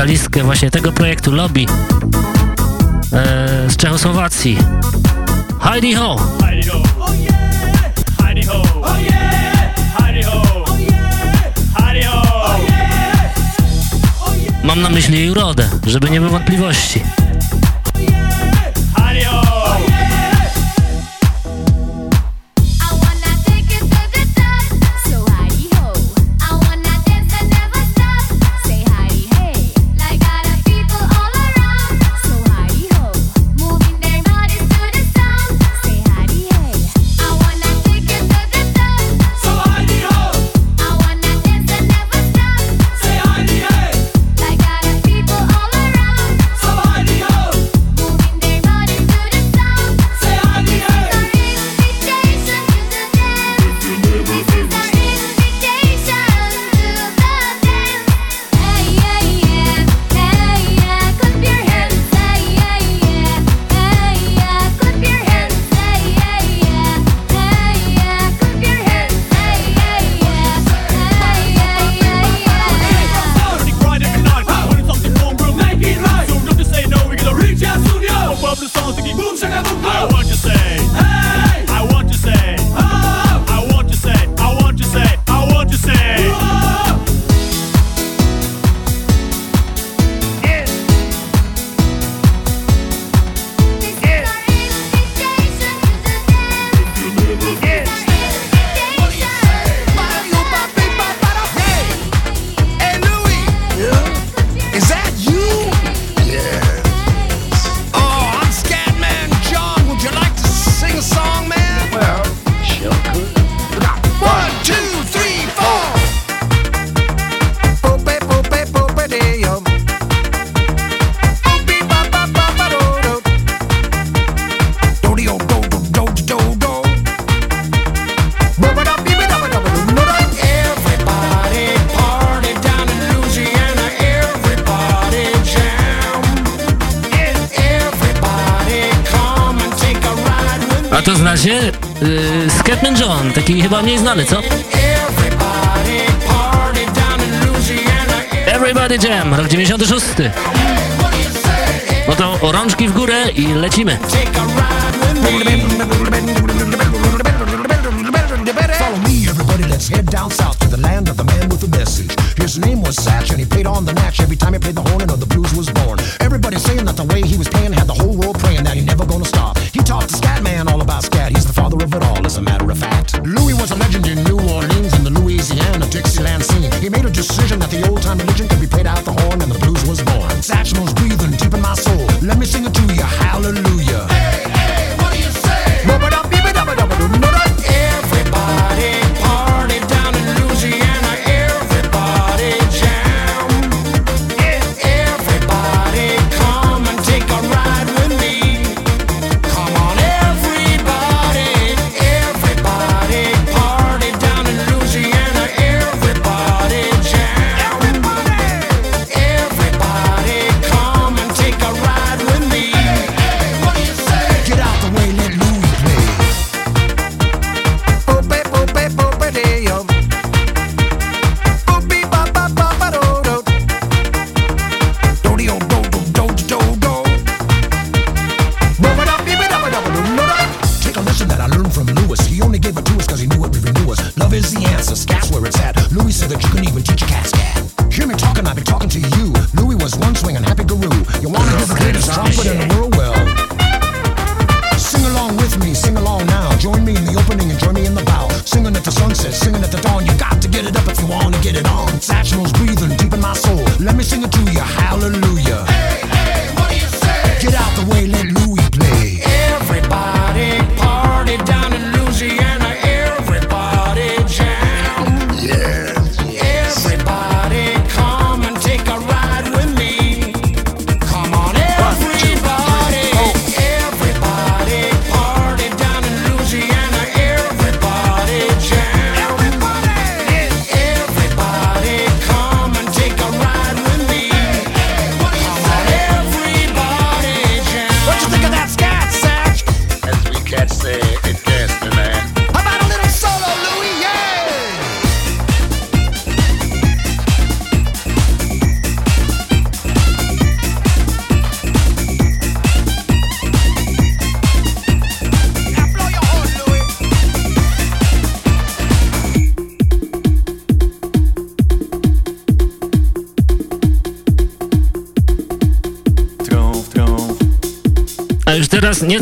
wokalistkę właśnie tego projektu Lobby e, z Czechosłowacji. Heidi Ho! Mam na myśli jej urodę, żeby nie było wątpliwości. Znamy, co? Everybody Jam, rok 96. No to rączki w górę i lecimy.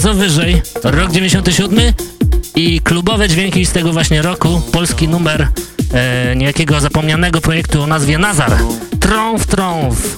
co wyżej, rok 97 i klubowe dźwięki z tego właśnie roku, polski numer e, niejakiego zapomnianego projektu o nazwie Nazar. Trąf, trąf.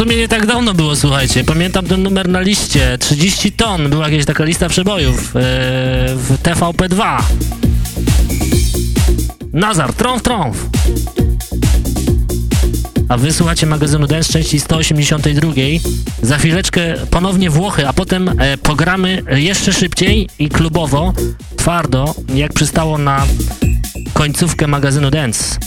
sumie nie tak dawno było, słuchajcie. Pamiętam ten numer na liście. 30 ton była jakaś taka lista przebojów yy, w TVP2. Nazar, trąf, trąf. A wy słuchacie magazynu Dance części 182. Za chwileczkę ponownie Włochy, a potem e, pogramy jeszcze szybciej i klubowo, twardo, jak przystało na końcówkę magazynu Dance.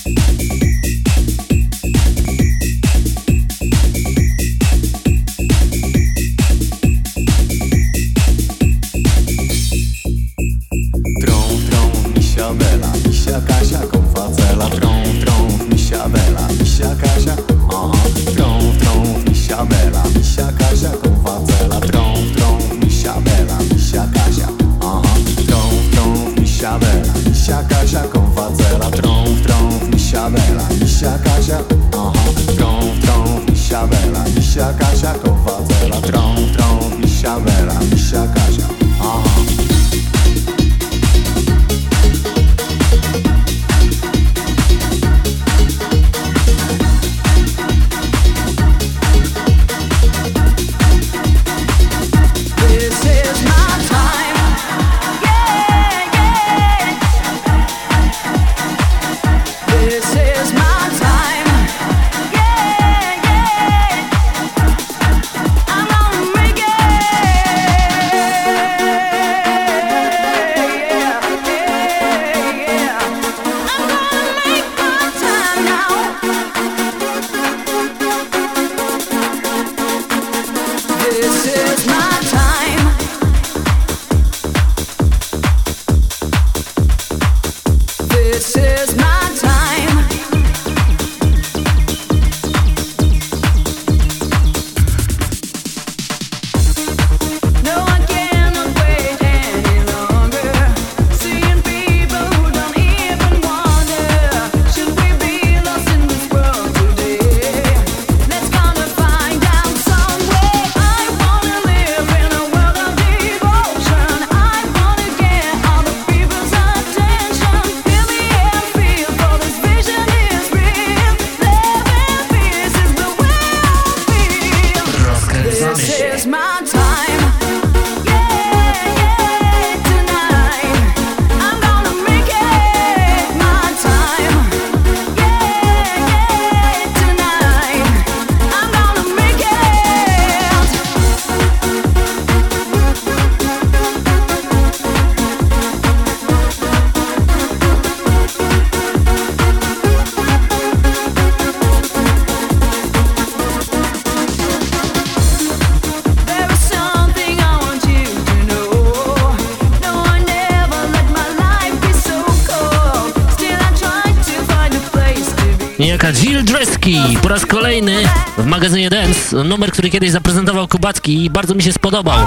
numer, który kiedyś zaprezentował Kubacki i bardzo mi się spodobał.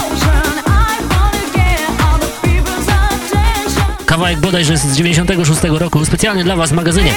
Kawałek bodajże z 96 roku, specjalnie dla Was w magazynie.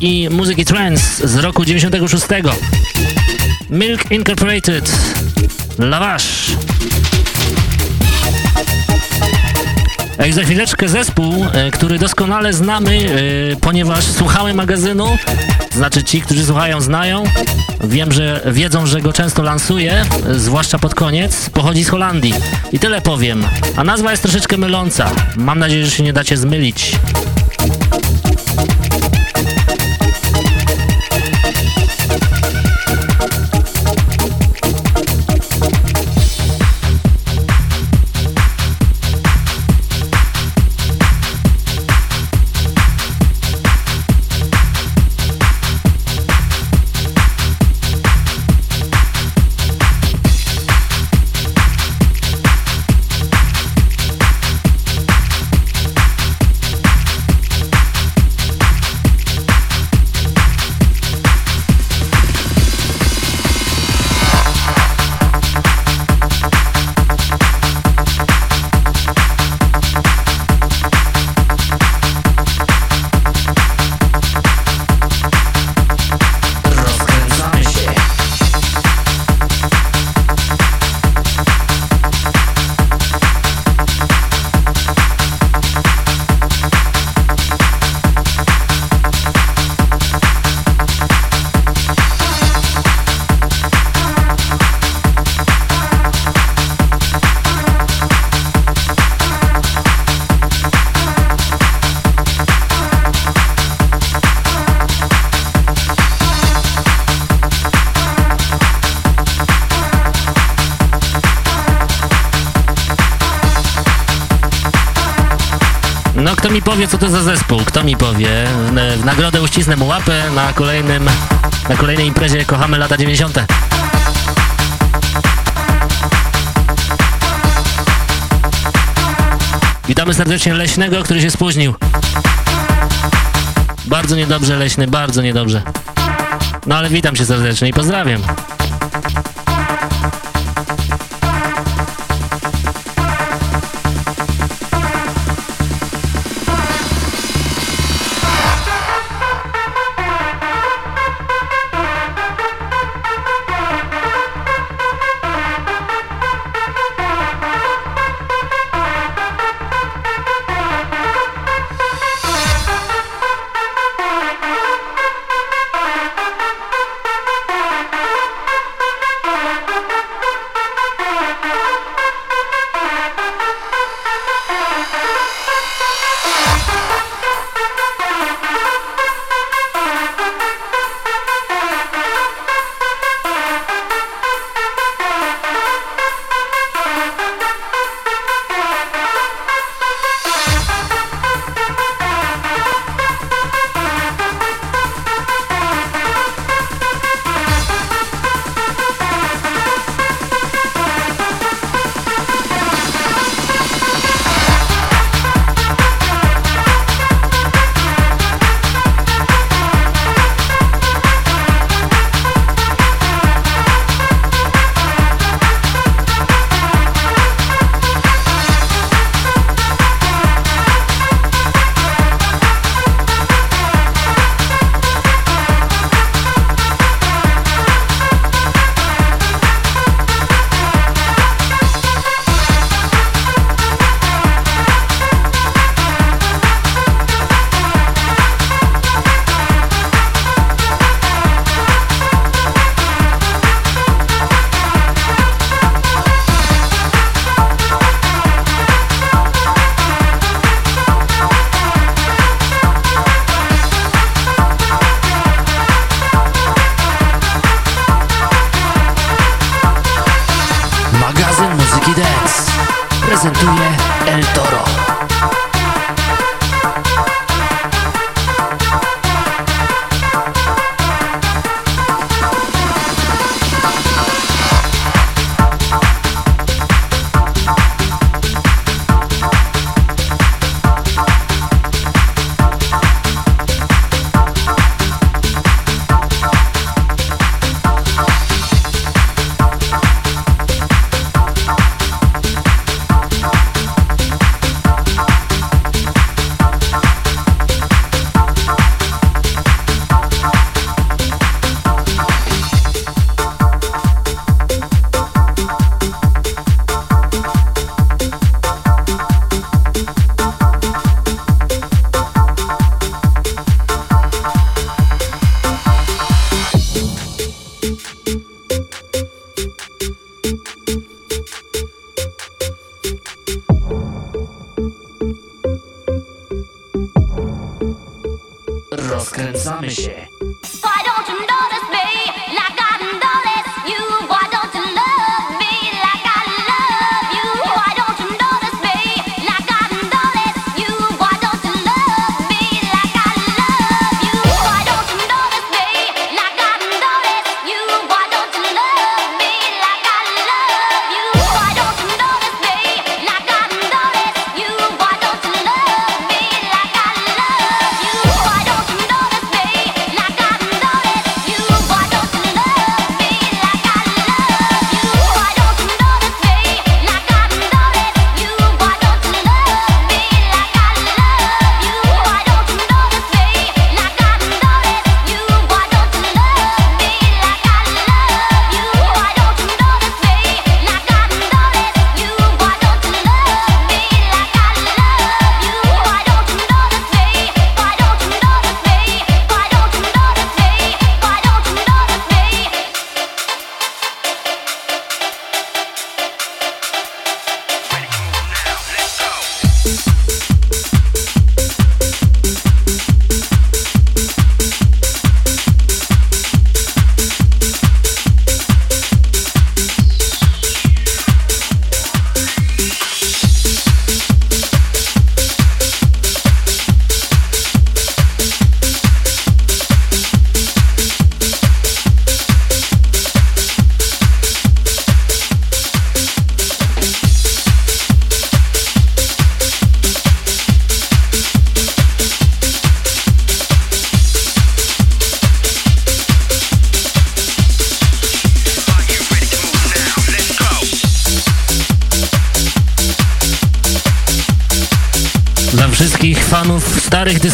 I muzyki trance z roku 96. Milk Incorporated, Lavash. Jak za chwileczkę zespół, e, który doskonale znamy, e, ponieważ słuchamy magazynu, znaczy ci, którzy słuchają, znają. Wiem, że wiedzą, że go często lansuje, e, zwłaszcza pod koniec. Pochodzi z Holandii. I tyle powiem. A nazwa jest troszeczkę myląca. Mam nadzieję, że się nie dacie zmylić. Uścisnę mu łapę na kolejnym, na kolejnej imprezie Kochamy lata 90. Witamy serdecznie Leśnego, który się spóźnił. Bardzo niedobrze, Leśny, bardzo niedobrze. No ale witam cię serdecznie i pozdrawiam.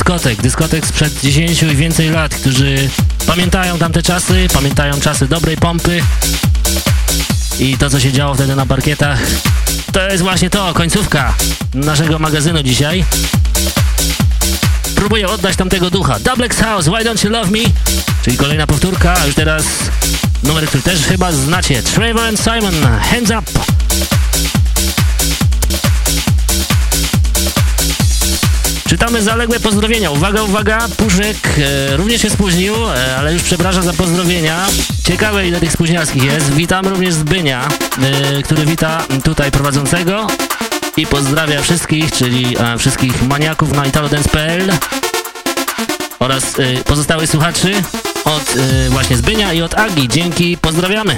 dyskotek, dyskotek sprzed 10 i więcej lat, którzy pamiętają tamte czasy, pamiętają czasy dobrej pompy i to, co się działo wtedy na parkietach. To jest właśnie to, końcówka naszego magazynu dzisiaj. Próbuję oddać tamtego ducha. Doublex House, Why Don't You Love Me? Czyli kolejna powtórka, a już teraz numer, który też chyba znacie. Trevor and Simon, Hands Up! czytamy zaległe pozdrowienia. Uwaga, uwaga, Puszek e, również się spóźnił, e, ale już przepraszam za pozdrowienia. Ciekawe ile tych spóźnialskich jest. Witam również Zbynia, e, który wita tutaj prowadzącego i pozdrawia wszystkich, czyli e, wszystkich maniaków na italodance.pl oraz e, pozostałych słuchaczy od e, właśnie Zbynia i od Agi. Dzięki, pozdrawiamy.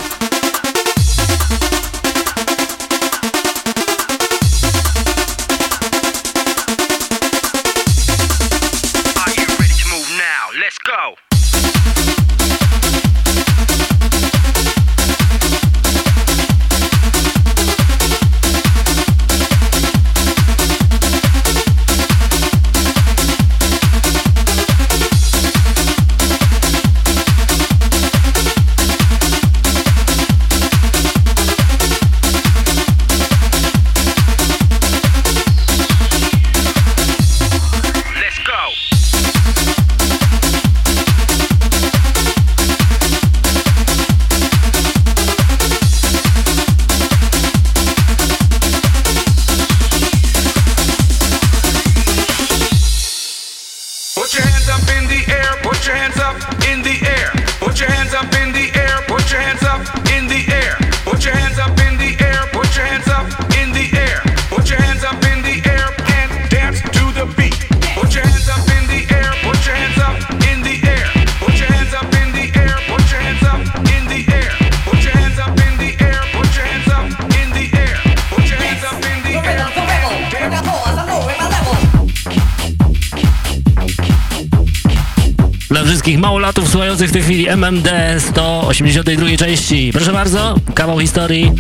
MMD 182 części. Proszę bardzo, kawał historii.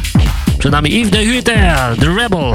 Przed nami Yves de Hutter, The Rebel.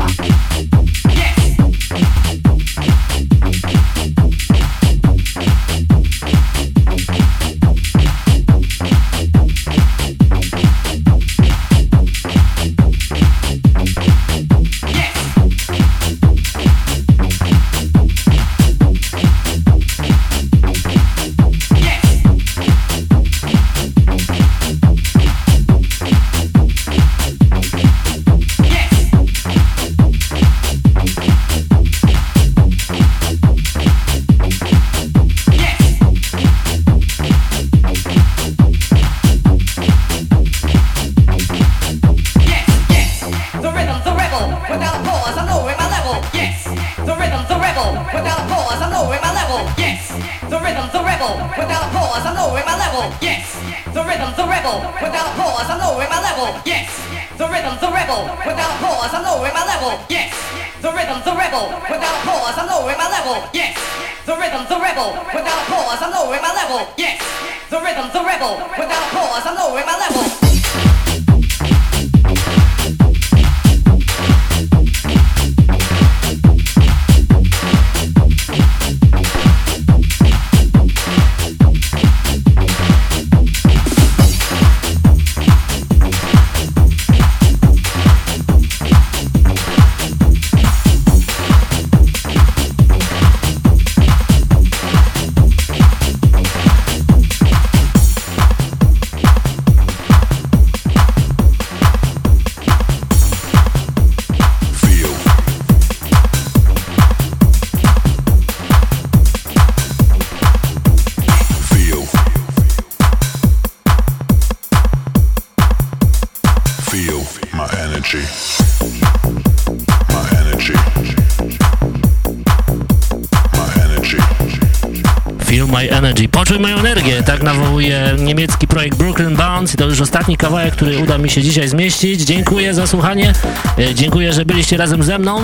To już ostatni kawałek, który uda mi się dzisiaj zmieścić. Dziękuję za słuchanie, e, dziękuję, że byliście razem ze mną.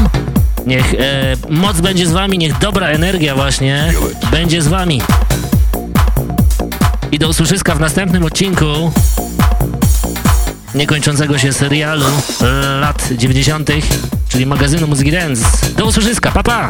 Niech e, moc będzie z wami, niech dobra energia właśnie będzie z wami. I do usłyszyska w następnym odcinku niekończącego się serialu lat 90., czyli magazynu Muzyki Dance. Do usłyszyska, pa pa!